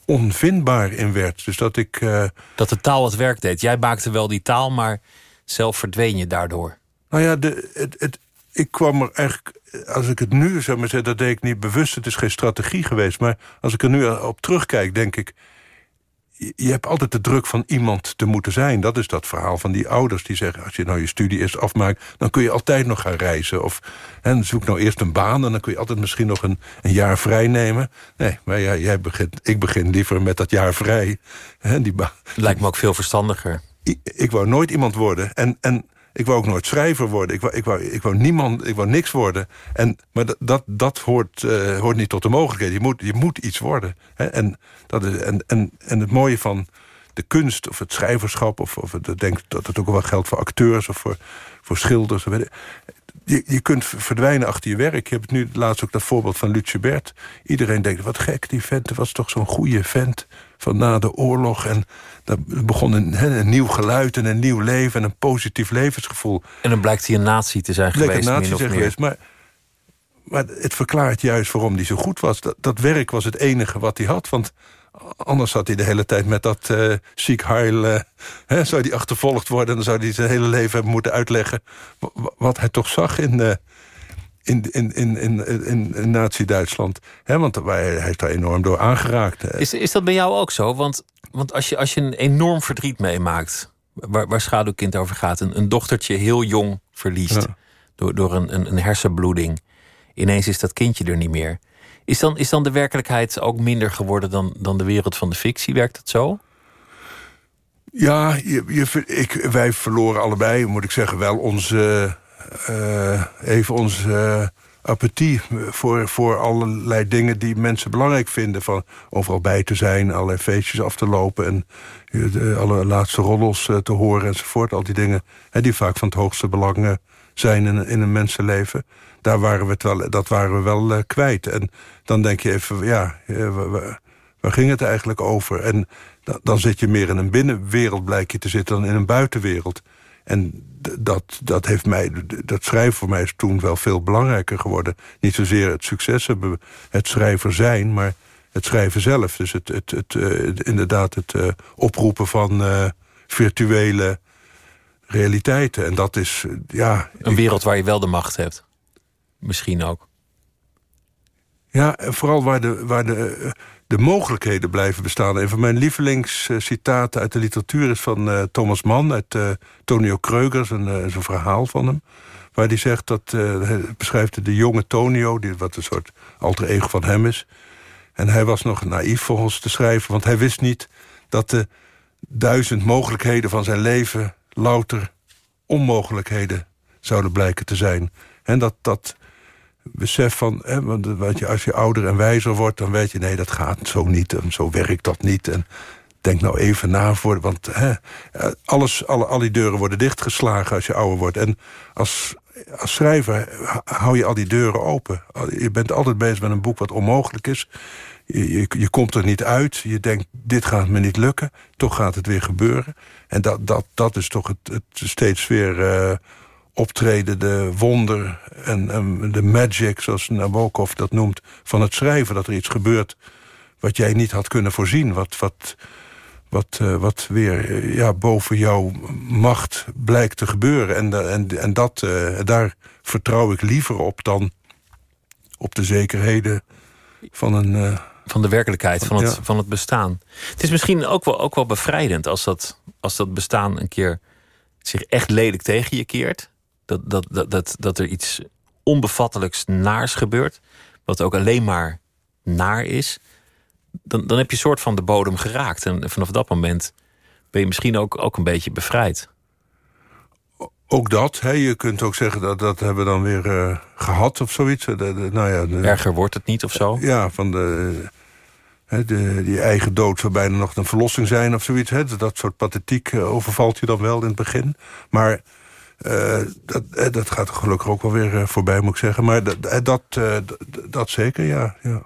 onvindbaar in werd. Dus dat ik... Uh, dat de taal het werk deed. Jij maakte wel die taal, maar zelf verdween je daardoor. Nou ja, de, het, het, ik kwam er eigenlijk... Als ik het nu zou maar zeggen, dat deed ik niet bewust. Het is geen strategie geweest. Maar als ik er nu op terugkijk, denk ik je hebt altijd de druk van iemand te moeten zijn. Dat is dat verhaal van die ouders die zeggen... als je nou je studie eerst afmaakt, dan kun je altijd nog gaan reizen. Of hè, zoek nou eerst een baan en dan kun je altijd misschien nog een, een jaar vrij nemen. Nee, maar jij, jij begint, ik begin liever met dat jaar vrij. Hè, die Lijkt me ook veel verstandiger. Ik, ik wou nooit iemand worden. En, en ik wou ook nooit schrijver worden. Ik wou, ik wou, ik wou niemand, ik wou niks worden. En, maar dat, dat, dat hoort, uh, hoort niet tot de mogelijkheid. Je moet, je moet iets worden. Hè? En, dat is, en, en, en het mooie van de kunst of het schrijverschap... of, of ik denk dat het ook wel geldt voor acteurs of voor, voor schilders... Je, je kunt verdwijnen achter je werk. Je hebt nu laatst ook dat voorbeeld van Lutje Bert. Iedereen denkt, wat gek, die vent was toch zo'n goede vent... van na de oorlog. En daar begon een, he, een nieuw geluid en een nieuw leven... en een positief levensgevoel. En dan blijkt hij een nazi te zijn geweest. een nazi zijn geweest, maar, maar het verklaart juist waarom hij zo goed was. Dat, dat werk was het enige wat hij had, want... Anders zat hij de hele tijd met dat uh, ziek heil... Uh, hè, zou hij achtervolgd worden... en dan zou hij zijn hele leven hebben moeten uitleggen... wat hij toch zag in, uh, in, in, in, in, in, in Nazi-Duitsland. Want hij, is daar enorm door aangeraakt. Is, is dat bij jou ook zo? Want, want als, je, als je een enorm verdriet meemaakt... waar, waar Schaduwkind over gaat... een, een dochtertje heel jong verliest... Ja. door, door een, een, een hersenbloeding... ineens is dat kindje er niet meer... Is dan, is dan de werkelijkheid ook minder geworden dan, dan de wereld van de fictie? Werkt het zo? Ja, je, je, ik, wij verloren allebei, moet ik zeggen, wel onze, uh, even onze uh, apathie voor, voor allerlei dingen die mensen belangrijk vinden. Van overal bij te zijn, allerlei feestjes af te lopen en de, alle laatste roddels uh, te horen enzovoort. Al die dingen hè, die vaak van het hoogste belang zijn in, in een mensenleven daar waren we wel, dat waren we wel kwijt. En dan denk je even, ja, waar, waar ging het eigenlijk over? En dan, dan zit je meer in een binnenwereld, blijk je te zitten, dan in een buitenwereld. En dat, dat heeft mij, dat schrijven voor mij is toen wel veel belangrijker geworden. Niet zozeer het succes hebben, het schrijver zijn, maar het schrijven zelf. Dus het, het, het, uh, inderdaad het uh, oproepen van uh, virtuele realiteiten. En dat is, ja... Een wereld waar je wel de macht hebt. Misschien ook. Ja, en vooral waar de, waar de, de mogelijkheden blijven bestaan. Een van mijn lievelingscitaten uit de literatuur is van uh, Thomas Mann... uit uh, Tonio Kreuger, zijn, uh, verhaal van hem. Waar hij zegt dat, hij beschrijft de jonge Tonio... Die, wat een soort alter ego van hem is. En hij was nog naïef volgens te schrijven... want hij wist niet dat de duizend mogelijkheden van zijn leven... louter onmogelijkheden zouden blijken te zijn. En dat... dat besef van, hè, want als je ouder en wijzer wordt... dan weet je, nee, dat gaat zo niet en zo werkt dat niet. En denk nou even na voor. Want hè, eh, alles, alle, al die deuren worden dichtgeslagen als je ouder wordt. En als, als schrijver hou je al die deuren open. Je bent altijd bezig met een boek wat onmogelijk is. Je, je, je, komt er niet uit. Je denkt, dit gaat me niet lukken. Toch gaat het weer gebeuren. En dat, dat, dat is toch het, het steeds weer uh, optreden, de wonder en, en, de magic, zoals Nabokov dat noemt, van het schrijven. Dat er iets gebeurt wat jij niet had kunnen voorzien. Wat, wat, wat, uh, wat weer uh, ja, boven jouw macht blijkt te gebeuren. En, en, en dat, daar vertrouw ik liever op dan op de zekerheden van een van de werkelijkheid, van het, van het bestaan. Het is misschien ook wel, ook wel bevrijdend als dat, als dat bestaan een keer zich echt lelijk tegen je keert. Dat, dat, dat, dat, dat er iets onbevattelijks naars gebeurt, wat ook alleen maar naar is. Dan, dan heb je soort van de bodem geraakt. En vanaf dat moment ben je misschien ook, ook een beetje bevrijd. Ook dat, hè, je kunt ook zeggen dat dat hebben we dan weer uh, gehad of zoiets. De, de, nou ja, de, Erger wordt het niet of zo? Ja, van de, de, die eigen dood zou bijna nog een verlossing zijn of zoiets. Hè. Dat soort pathetiek uh, overvalt je dan wel in het begin. Maar uh, dat, dat gaat gelukkig ook wel weer voorbij, moet ik zeggen. Maar dat, dat, dat zeker, ja. ja.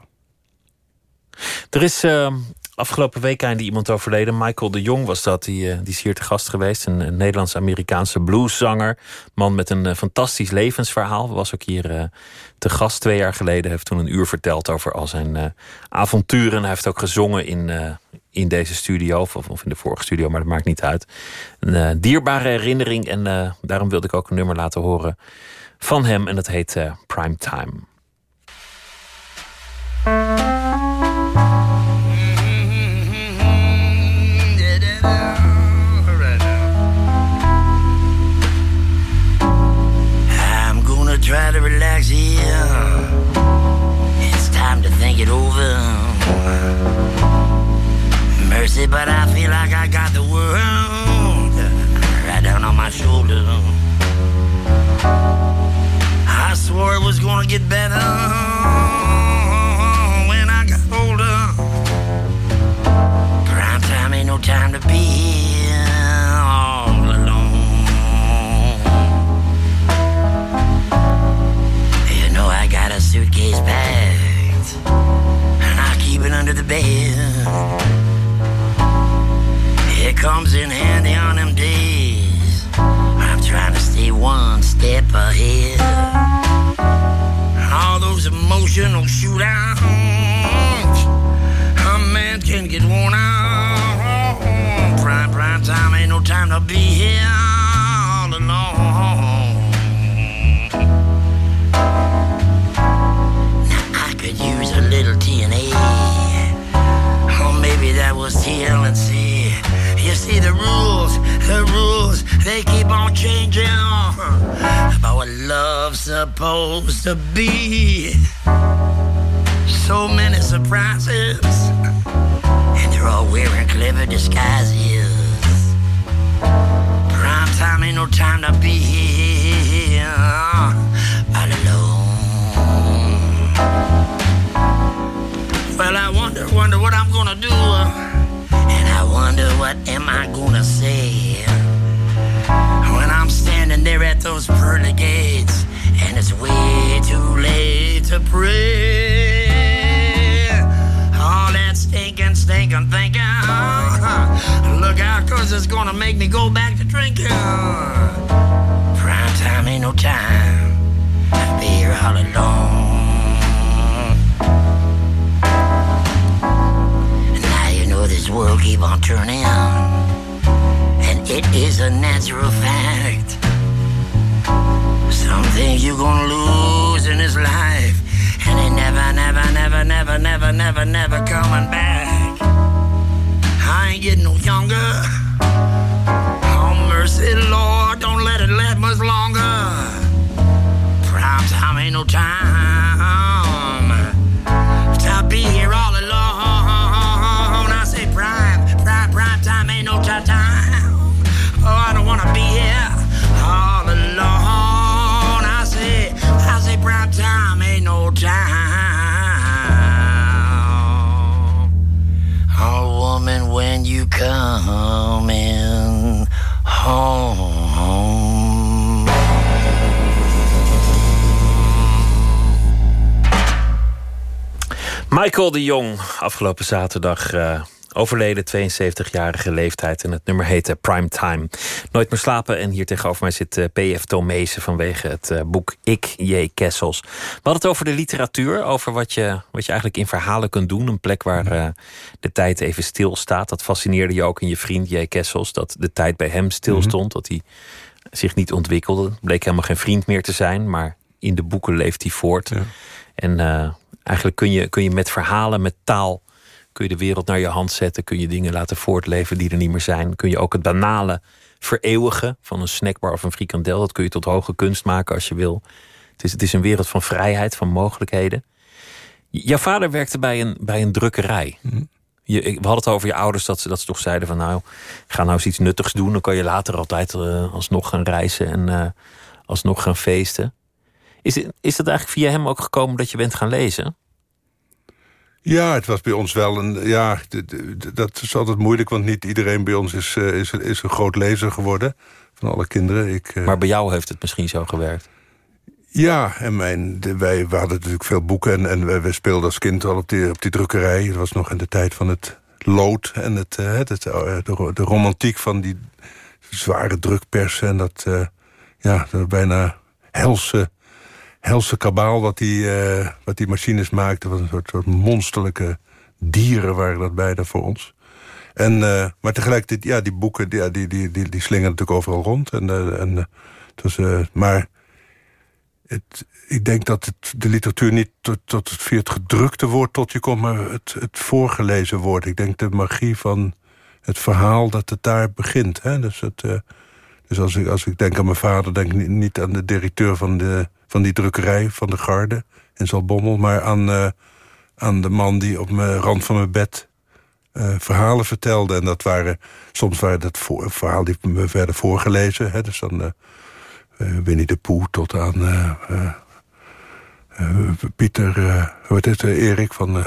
Er is ehm, afgelopen week einde iemand overleden. Michael de Jong was dat. Die, die is hier te gast geweest. Een, Nederlands-Amerikaanse blueszanger. Man met een fantastisch levensverhaal. Was ook hier te gast twee jaar geleden. Heeft toen een uur verteld over al zijn avonturen. Hij heeft ook gezongen in, in deze studio. Of, in de vorige studio, maar dat maakt niet uit. Een dierbare herinnering. En daarom wilde ik ook een nummer laten horen van hem. En dat heet Prime Time. Mercy, but I feel like I got the world right down on my shoulder. I swore it was gonna get better when I got older. Prime time ain't no time to be all alone. You know I got a suitcase packed, and I keep it under the bed. It comes in handy on them days. I'm trying to stay one step ahead. All those emotional shootouts, a man can get worn out. Prime, prime time ain't no time to be here all alone. I could use a little TNA. Or maybe that was TLNC. See, the rules, the rules, they keep on changing uh, about what love's supposed to be. So many surprises, and they're all wearing clever disguises. Prime time ain't no time to be here uh, all alone. Well, I wonder, wonder what I'm gonna do. Uh, Wonder what am I gonna say when I'm standing there at those pearly gates and it's way too late to pray. All that stinking, stinking thinking. Look out, cause it's gonna make me go back to drinking. Prime time ain't no time to be here all alone. This world keep on turning on, And it is a natural fact. Some things you're gonna lose in this life. And they never, never, never, never, never, never, never coming back. I ain't getting no younger. Oh, mercy, Lord, don't let it last much longer. Prime time ain't no time to be here all Be here all alone. I say, I say, prime time ain't no time. Oh, woman, when you come in home. Michael de Jong, afgelopen zaterdag uh, overleden, 72-jarige leeftijd. En het nummer heette Prime Time. Nooit meer slapen. En hier tegenover mij zit eh, P.F. Tomezen vanwege het uh, boek Ik, J. Kessels. We hadden het over de literatuur, over wat je, wat je eigenlijk in verhalen kunt doen. Een plek waar de tijd even stilstaat. Dat fascineerde je ook in je vriend J. Kessels. Dat de tijd bij hem stilstond, mm -hmm. dat hij zich niet ontwikkelde. Bleek helemaal geen vriend meer te zijn, maar in de boeken leeft hij voort. Ja. En Eigenlijk kun je, kun je met verhalen, met taal, kun je de wereld naar je hand zetten. Kun je dingen laten voortleven die er niet meer zijn. Kun je ook het banale vereeuwigen van een snackbar of een frikandel. Dat kun je tot hoge kunst maken als je wil. Het is, het is een wereld van vrijheid, van mogelijkheden. Jouw vader werkte bij een, bij een drukkerij. Mm. Je, we hadden het over je ouders dat ze, dat ze toch zeiden van nou, ga nou eens iets nuttigs doen. Dan kan je later altijd uh, alsnog gaan reizen en uh, alsnog gaan feesten. Is, is dat eigenlijk via hem ook gekomen dat je bent gaan lezen? Ja, het was bij ons wel een. Ja, dat is altijd moeilijk, want niet iedereen bij ons is, is, is een groot lezer geworden. Van alle kinderen. Ik, maar bij jou heeft het misschien zo gewerkt? Ja, en mijn, de, wij we hadden natuurlijk veel boeken en, en we, speelden als kind al op die, op die drukkerij. Het was nog in de tijd van het lood en het, het, het de, de, romantiek van die zware drukpersen. En dat, ja, dat bijna helse helse kabaal wat die, uh, wat die machines maakten. was een soort, soort monsterlijke dieren waren dat beide voor ons. En, uh, maar tegelijkertijd, ja, die boeken, die, die, die, die, die slingen natuurlijk overal rond. En, uh, en, was, maar het, ik denk dat het, de literatuur niet tot, tot het, via het gedrukte woord tot je komt... maar het, het voorgelezen woord. Ik denk de magie van het verhaal dat het daar begint. Hè? Dus, het, dus als, ik, als ik denk aan mijn vader, denk ik niet aan de directeur van de van die drukkerij van de Garde in Zalbommel... maar aan, uh, aan de man die op mijn rand van mijn bed uh, verhalen vertelde. En dat waren, soms waren dat voor, verhaal die me werden voorgelezen. Hè, dus dan uh, Winnie de Poe tot aan Pieter, hoe heet het, Erik van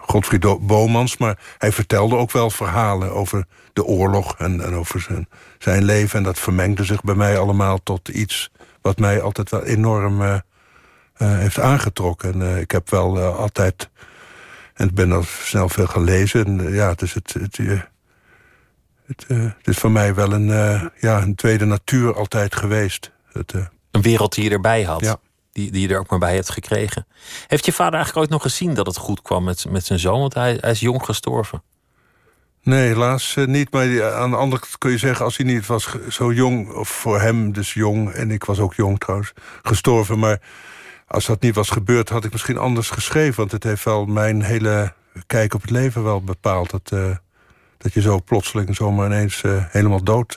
Godfried Bomans. Maar hij vertelde ook wel verhalen over de oorlog en, en over zijn, zijn leven. En dat vermengde zich bij mij allemaal tot iets wat mij altijd wel enorm uh, uh, heeft aangetrokken. En uh, ik heb wel altijd... En ik ben al snel veel gelezen. En ja, het is, het, het, het, het, is voor mij wel een, ja, een tweede natuur altijd geweest. Het, een wereld die je erbij had. Ja. Die, die je er ook maar bij hebt gekregen. Heeft je vader eigenlijk ooit nog gezien dat het goed kwam met, met zijn zoon? Want hij, hij is jong gestorven. Nee, helaas eh, niet. Maar aan de andere kant kun je zeggen... als hij niet was zo jong, of voor hem dus jong... en ik was ook jong trouwens, gestorven... maar als dat niet was gebeurd, had ik misschien anders geschreven. Want het heeft wel mijn hele kijk op het leven wel bepaald. Dat, uh, dat je zo plotseling zomaar ineens helemaal dood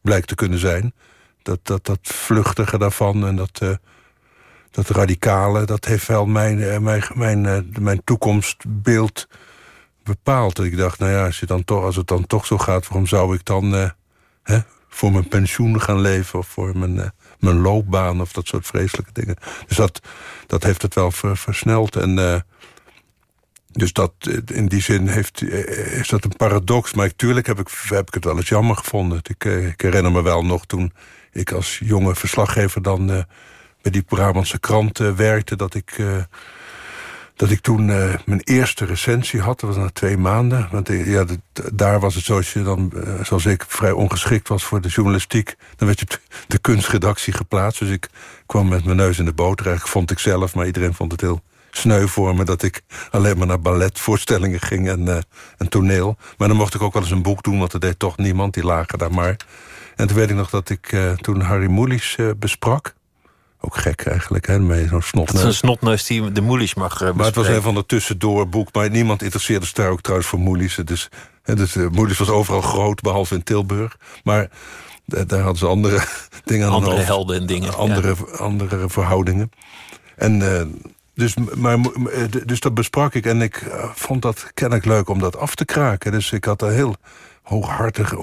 blijkt te kunnen zijn. Dat, dat, dat vluchtige daarvan en dat, dat radicale... dat heeft wel mijn, mijn, mijn, mijn toekomstbeeld bepaald. Dat ik dacht, nou ja, als, je dan toch, als het dan toch zo gaat... waarom zou ik dan uh, hè, voor mijn pensioen gaan leven... of voor mijn, uh, mijn loopbaan of dat soort vreselijke dingen. Dus dat, dat heeft het wel ver, versneld. En, uh, dus dat, in die zin heeft, is dat een paradox. Maar natuurlijk heb ik, heb ik het wel eens jammer gevonden. Ik, ik herinner me wel nog toen ik als jonge verslaggever... dan bij die Brabantse krant werkte... dat ik dat ik toen uh, mijn eerste recensie had. Dat was na twee maanden. Want uh, ja, daar was het zoals, je dan, uh, zoals ik vrij ongeschikt was voor de journalistiek. Dan werd je op de kunstredactie geplaatst. Dus ik kwam met mijn neus in de boter. Eigenlijk vond ik zelf, maar iedereen vond het heel sneu voor me... dat ik alleen maar naar balletvoorstellingen ging en, en toneel. Maar dan mocht ik ook wel eens een boek doen, want dat deed toch niemand. Die lagen daar maar. En toen weet ik nog dat ik toen Harry Mulisch besprak... Ook gek eigenlijk, hè? Met zo'n snotneus. Een snotneus die de Moelies mag uh, Maar het was een van de tussendoorboek. Maar niemand interesseerde zich daar ook trouwens voor Moelies. Dus, hè, dus uh, Moelies was overal groot, behalve in Tilburg. Maar uh, daar hadden ze andere dingen aan Andere helden en dingen. Andere, andere verhoudingen. En... Dus, maar, dus dat besprak ik en ik vond dat kennelijk leuk om dat af te kraken. Dus ik had een heel hooghartig,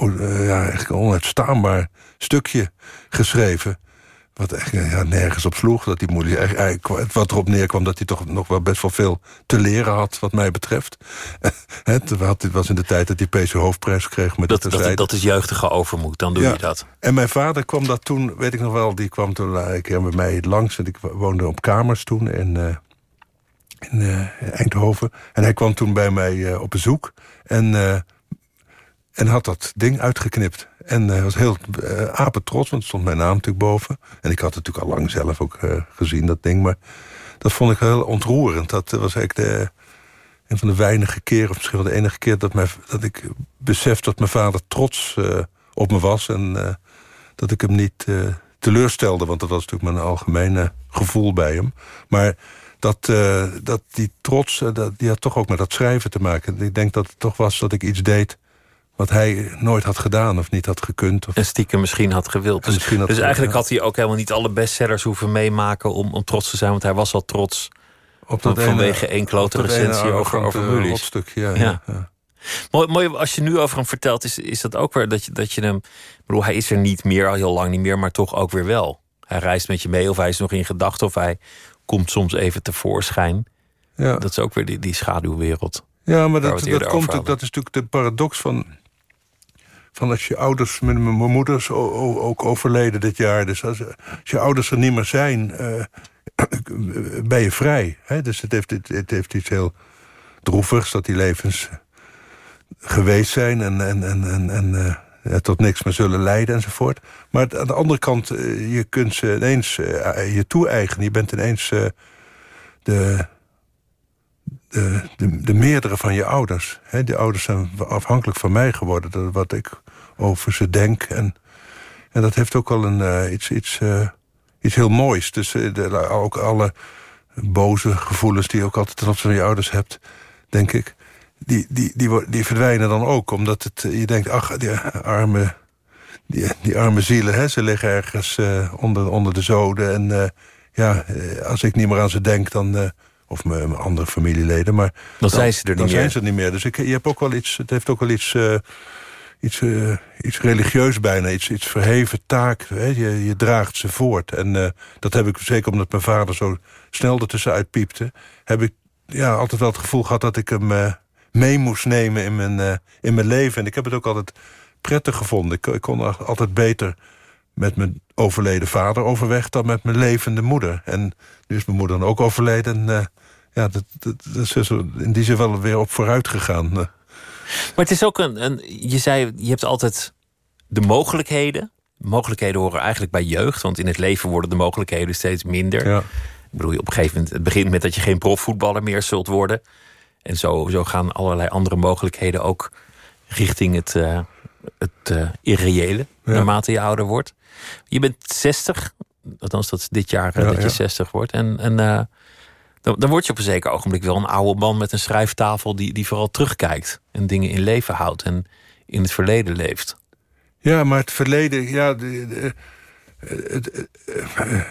ja, echt onuitstaanbaar stukje geschreven. Wat echt ja, nergens op sloeg. Dat die moeder, eigenlijk, wat erop neerkwam dat hij toch nog wel best wel veel te leren had, wat mij betreft. het was in de tijd dat hij PC Hoofdprijs kreeg. Met dat, dat, dat, is jeugdige overmoed, dan doe je dat. En mijn vader kwam dat toen, weet ik nog wel, die kwam toen een keer bij mij langs. En ik woonde op kamers toen in, uh, in uh, Eindhoven. En hij kwam toen bij mij uh, op bezoek. En, en had dat ding uitgeknipt. En hij was heel apetrots, want er stond mijn naam natuurlijk boven. En ik had het natuurlijk al lang zelf ook gezien, dat ding. Maar dat vond ik heel ontroerend. Dat was eigenlijk de, een van de weinige keren, of misschien wel de enige keer... dat, mijn, dat ik besef dat mijn vader trots op me was. En dat ik hem niet teleurstelde. Want dat was natuurlijk mijn algemene gevoel bij hem. Maar dat, uh, dat die trots, uh, dat, die had toch ook met dat schrijven te maken. Ik denk dat het toch was dat ik iets deed wat hij nooit had gedaan of niet had gekund. Of... En stiekem misschien had gewild. Dus, had dus eigenlijk had hij ook helemaal niet alle bestsellers hoeven meemaken... om, om trots te zijn, want hij was al trots... Op dat vanwege één klote recensie over, over Mulisch. ja. ja. ja. Mooi, mooi, als je nu over hem vertelt, is, is dat ook weer dat je, dat je hem... Ik bedoel, hij is er niet meer, al heel lang niet meer, maar toch ook weer wel. Hij reist met je mee of hij is nog in gedachten... of hij komt soms even tevoorschijn. Ja. Dat is ook weer die, die schaduwwereld. Ja, maar dat, dat, komt, dat is natuurlijk de paradox van, van als je ouders... Mijn, mijn moeder ook overleden dit jaar. Dus als, je ouders er niet meer zijn, uh, ben je vrij. Hè? Dus het heeft, het, heeft iets heel droevigs dat die levens geweest zijn... en, en, en, en, en uh, tot niks meer zullen leiden enzovoort. Maar aan de andere kant, uh, je kunt ze ineens je toe-eigenen. Je bent ineens de, de, de, de, meerdere van je ouders. Die ouders zijn afhankelijk van mij geworden. Dat, wat ik over ze denk. En, en dat heeft ook al een, iets, iets, iets heel moois. Dus de, ook alle boze gevoelens die je ook altijd ten opzichte van je ouders hebt... denk ik die, die, die, die verdwijnen dan ook. Omdat het, je denkt, ach, die arme, die, die arme zielen, hè, ze liggen ergens onder, onder de zoden. En ja, eh, als ik niet meer aan ze denk, dan... Of mijn, andere familieleden, maar... Dan, dan zijn ze er niet dan meer. zijn ze niet meer. Dus ik, je hebt ook wel iets, het heeft ook wel iets... iets, iets religieus bijna, iets, iets verheven taak. Hè? Je, je draagt ze voort. En dat heb ik zeker omdat mijn vader zo snel ertussenuit piepte... heb ik ja, altijd wel het gevoel gehad dat ik hem mee moest nemen in mijn, in mijn leven. En ik heb het ook altijd prettig gevonden. Ik, ik, kon altijd beter met mijn overleden vader overweg... dan met mijn levende moeder. En nu is mijn moeder dan ook overleden. En, uh, ja, dat, dat, dat, is in die zin wel weer op vooruit gegaan. Eh. Maar het is ook een, een... Je zei, je hebt altijd de mogelijkheden. Mogelijkheden horen eigenlijk bij jeugd. Want in het leven worden de mogelijkheden steeds minder. Ja. Ik bedoel, op een gegeven moment... Het begint met dat je geen profvoetballer meer zult worden... En zo, zo gaan allerlei andere mogelijkheden ook richting het, uh, het uh, irreële, naarmate je ouder wordt. Je bent 60, althans dat is dit jaar uh, dat je 60 wordt. En, en dan, dan word je op een zeker ogenblik wel een oude man met een schrijftafel die, die vooral terugkijkt en dingen in leven houdt en in het verleden leeft. Ja, maar het verleden, ja, de, het,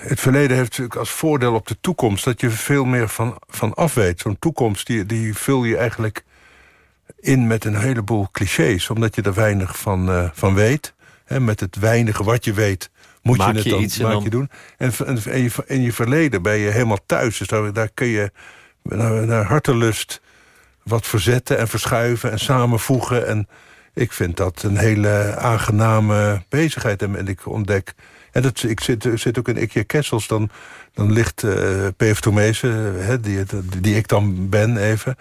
het, verleden heeft natuurlijk als voordeel op de toekomst... dat je veel meer van, van af weet. Zo'n toekomst die, die vul je eigenlijk in met een heleboel clichés... omdat je er weinig van, uh, van weet. Hè, met het weinige wat je weet moet maak je het dan, iets maak dan... je doen. En, en, en je, in je verleden ben je helemaal thuis. Dus daar, daar kun je naar, naar hartelust wat verzetten en verschuiven... en samenvoegen. En ik vind dat een hele aangename bezigheid. En ik ontdek en dat, ik zit, zit ook in Ikea Kessels, dan, dan ligt uh, P.F. Tomezen, die, die ik dan ben even...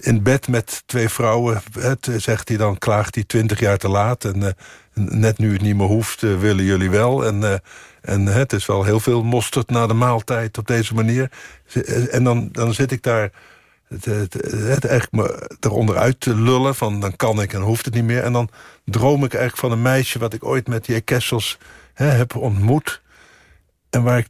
in bed met twee vrouwen, het, zegt hij dan, klaagt hij twintig jaar te laat... en uh, net nu het niet meer hoeft, uh, willen jullie wel... en en het is wel heel veel mosterd na de maaltijd op deze manier. En dan, dan zit ik daar het, me eronder uit te lullen... van dan kan ik en hoeft het niet meer. En dan droom ik eigenlijk van een meisje... wat ik ooit met die Kessels hè, heb ontmoet. En waar ik,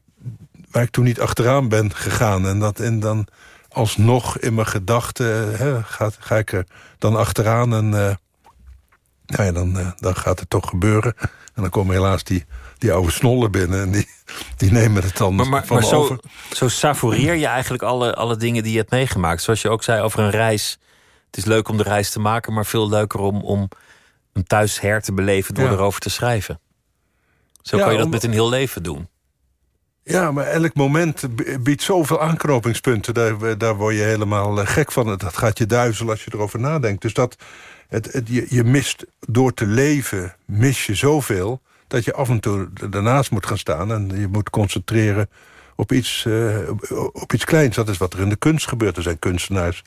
waar ik toen niet achteraan ben gegaan. En, dat, en dan alsnog in mijn gedachten ga, ga ik er dan achteraan. En nou ja, dan, uh, dan gaat het toch gebeuren. En dan komen helaas die, die oude snollen binnen. En die, die nemen het dan maar, maar, van maar zo, over. Zo savoureer je eigenlijk alle, alle dingen die je hebt meegemaakt. Zoals je ook zei over een reis. Het is leuk om de reis te maken, maar veel leuker om, om hem thuis her te beleven door ja. erover te schrijven. Zo ja, kan je dat om... met een heel leven doen. Ja, maar elk moment biedt zoveel aanknopingspunten. Daar, daar word je helemaal eh, gek van. Dat gaat je duizelen als je erover nadenkt. Dus dat, het, het, je, je mist door te leven, mis je zoveel... dat je af en toe ernaast moet gaan staan... en je moet concentreren op iets, eh, op iets kleins. Dat is wat er in de kunst gebeurt. Er zijn kunstenaars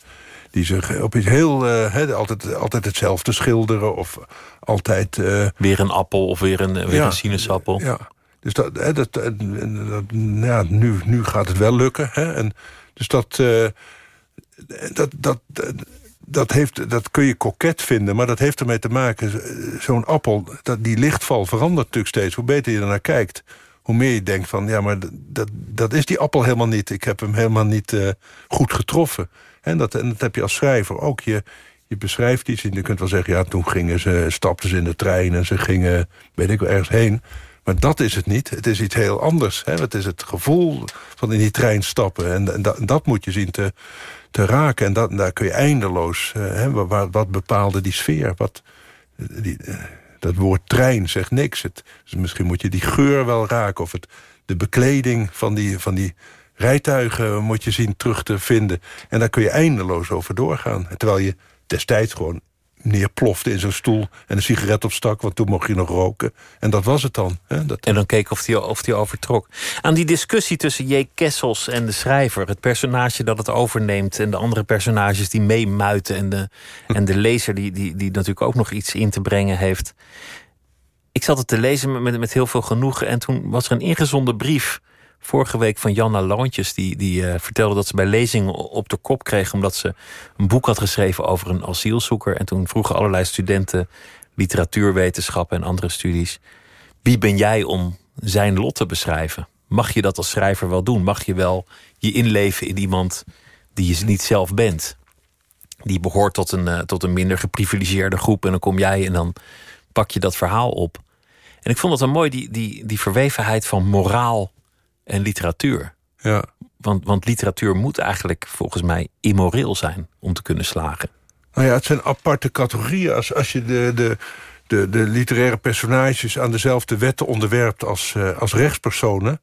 die zich op iets heel... Uh, altijd, altijd hetzelfde schilderen of altijd... Uh, weer een appel of weer een, weer een sinaasappel. Ja, dus dat, hè, dat, dat, ja, nu, nu gaat het wel lukken. Hè? En, dus dat, dat, dat, dat, heeft, dat kun je koket vinden, maar dat heeft ermee te maken... zo'n appel, dat, die lichtval verandert natuurlijk steeds. Hoe beter je ernaar kijkt, hoe meer je denkt van... ja, maar dat, dat is die appel helemaal niet. Ik heb hem helemaal niet uh, goed getroffen. En dat, en dat heb je als schrijver ook. Je, je beschrijft iets en je kunt wel zeggen... ja, toen gingen ze, stapten ze in de trein en ze gingen, weet ik wel, ergens heen... Maar dat is het niet. Het is iets heel anders. Hè? Het is het gevoel van in die trein stappen. En, en, dat, dat, moet je zien te, te raken. En dat, daar kun je eindeloos... Uh, hè, wat, wat, bepaalde die sfeer? Wat, die, uh, dat woord trein zegt niks. Het, dus misschien moet je die geur wel raken. Of het, de bekleding van die, van die rijtuigen moet je zien terug te vinden. En daar kun je eindeloos over doorgaan. Terwijl je destijds gewoon neerplofte in zo'n stoel... en een sigaret opstak, want toen mocht je nog roken. En dat was het dan. Hè? Dat... En dan keek of hij of die overtrok. Aan die discussie tussen J. Kessels en de schrijver... het personage dat het overneemt... en de andere personages die meemuiten... en de, hm. en de lezer die, die, die natuurlijk ook nog iets in te brengen heeft. Ik zat het te lezen met, met heel veel genoegen... en toen was er een ingezonden brief vorige week van Janna Loontjes. Die, die uh, vertelde dat ze bij lezingen op de kop kreeg... omdat ze een boek had geschreven over een asielzoeker. En toen vroegen allerlei studenten literatuurwetenschappen en andere studies... wie ben jij om zijn lot te beschrijven? Mag je dat als schrijver wel doen? Mag je wel je inleven in iemand die je niet zelf bent? Die behoort tot een, uh, tot een minder geprivilegeerde groep... en dan kom jij en dan pak je dat verhaal op. En ik vond het dan mooi, die, die, die verwevenheid van moraal en literatuur. Ja. Want, want literatuur moet eigenlijk volgens mij immoreel zijn om te kunnen slagen. Nou ja, het zijn aparte categorieën. Als, als je de, de, de, de literaire personages aan dezelfde wetten onderwerpt als, uh, als rechtspersonen...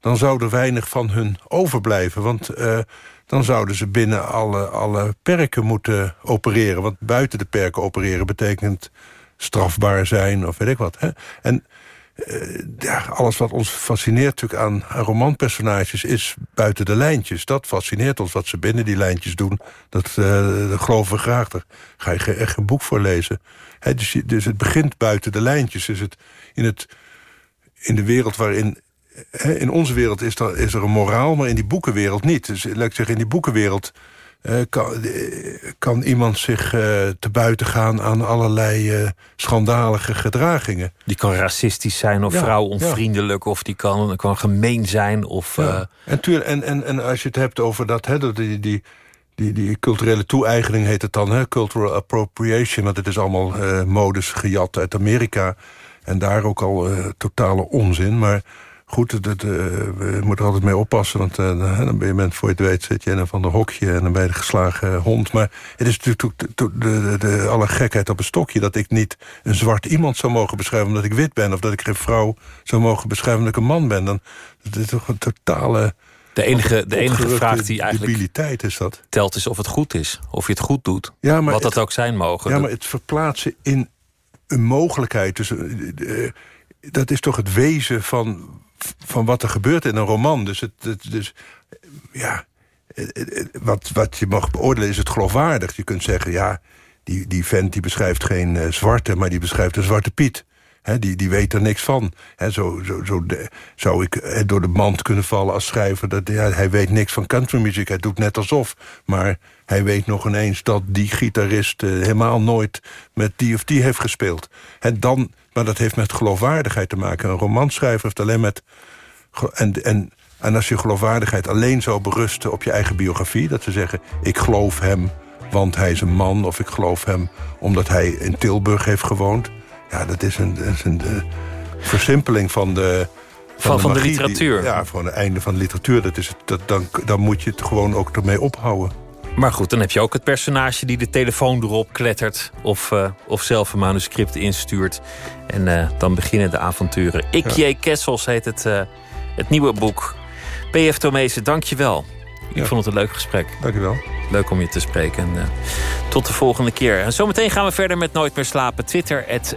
dan zou er weinig van hun overblijven. Want uh, dan zouden ze binnen alle, alle perken moeten opereren. Want buiten de perken opereren betekent strafbaar zijn of weet ik wat. Hè? En uh, ja, alles wat ons fascineert natuurlijk aan, romanpersonages... is buiten de lijntjes. Dat fascineert ons, wat ze binnen die lijntjes doen. Dat, dat geloven we graag. Daar ga je echt een boek voor lezen. Dus, dus het begint buiten de lijntjes. Is het in, het, in de wereld waarin... in onze wereld is er, is er een moraal, maar in die boekenwereld niet. Dus laat ik zeggen, in die boekenwereld uh, kan, uh, kan, iemand zich uh, te buiten gaan aan allerlei schandalige gedragingen. Die kan racistisch zijn of ja, vrouwonvriendelijk... Ja. of die kan, kan gemeen zijn. Of, ja. en, tuur, en, en, en als je het hebt over dat... Hè, die, die, die, die culturele toe-eigening heet het dan, hè, cultural appropriation... want het is allemaal modus gejat uit Amerika... en daar ook al totale onzin, maar goed, dat, uh, we moeten er altijd mee oppassen. Want uh, dan ben je bent, voor je het weet, zit je in een van de hokje... en dan ben je de geslagen hond. Maar het is natuurlijk de, de, de, alle gekheid op een stokje... dat ik niet een zwart iemand zou mogen beschrijven omdat ik wit ben... of dat ik geen vrouw zou mogen beschrijven omdat ik een man ben. Dan, dat is toch een totale... De enige, de enige vraag die eigenlijk is dat. telt is of het goed is. Of je het goed doet. Ja, maar wat dat ook zijn mogen. Ja, maar het verplaatsen in een mogelijkheid. Dus, uh, dat is toch het wezen van van wat er gebeurt in een roman. Dus, het, het dus ja, wat, wat je mag beoordelen is het geloofwaardig. Je kunt zeggen, ja, die, die vent die beschrijft geen uh, zwarte... maar die beschrijft een zwarte Piet. Die, die weet er niks van. Zo zo, zo zou ik he, door de mand kunnen vallen als schrijver. Dat, ja, hij weet niks van countrymuziek. Hij doet net alsof. Maar hij weet nog ineens dat die gitarist... Uh, helemaal nooit met die of die heeft gespeeld. En dan maar dat heeft met geloofwaardigheid te maken. Een romanschrijver heeft alleen met... En, en, en als je geloofwaardigheid alleen zou berusten op je eigen biografie... dat ze zeggen, ik geloof hem want hij is een man... of ik geloof hem omdat hij in Tilburg heeft gewoond... ja, dat is een, is een eh, versimpeling van de... Van, van, van de, literatuur. ja, van het einde van de literatuur. Dat is, dat, dan, dan moet je het gewoon ook ermee ophouden. Maar goed, dan heb je ook het personage die de telefoon erop klettert... of, uh, of zelf een manuscript instuurt. En uh, dan beginnen de avonturen. Ik. J. Kessels heet het, uh, het nieuwe boek. P.F. Tomezen, dank je wel. Ik ja. vond het een leuk gesprek. Dank je wel. Leuk om je te spreken. En, tot de volgende keer. En zometeen gaan we verder met Nooit meer slapen. Twitter, het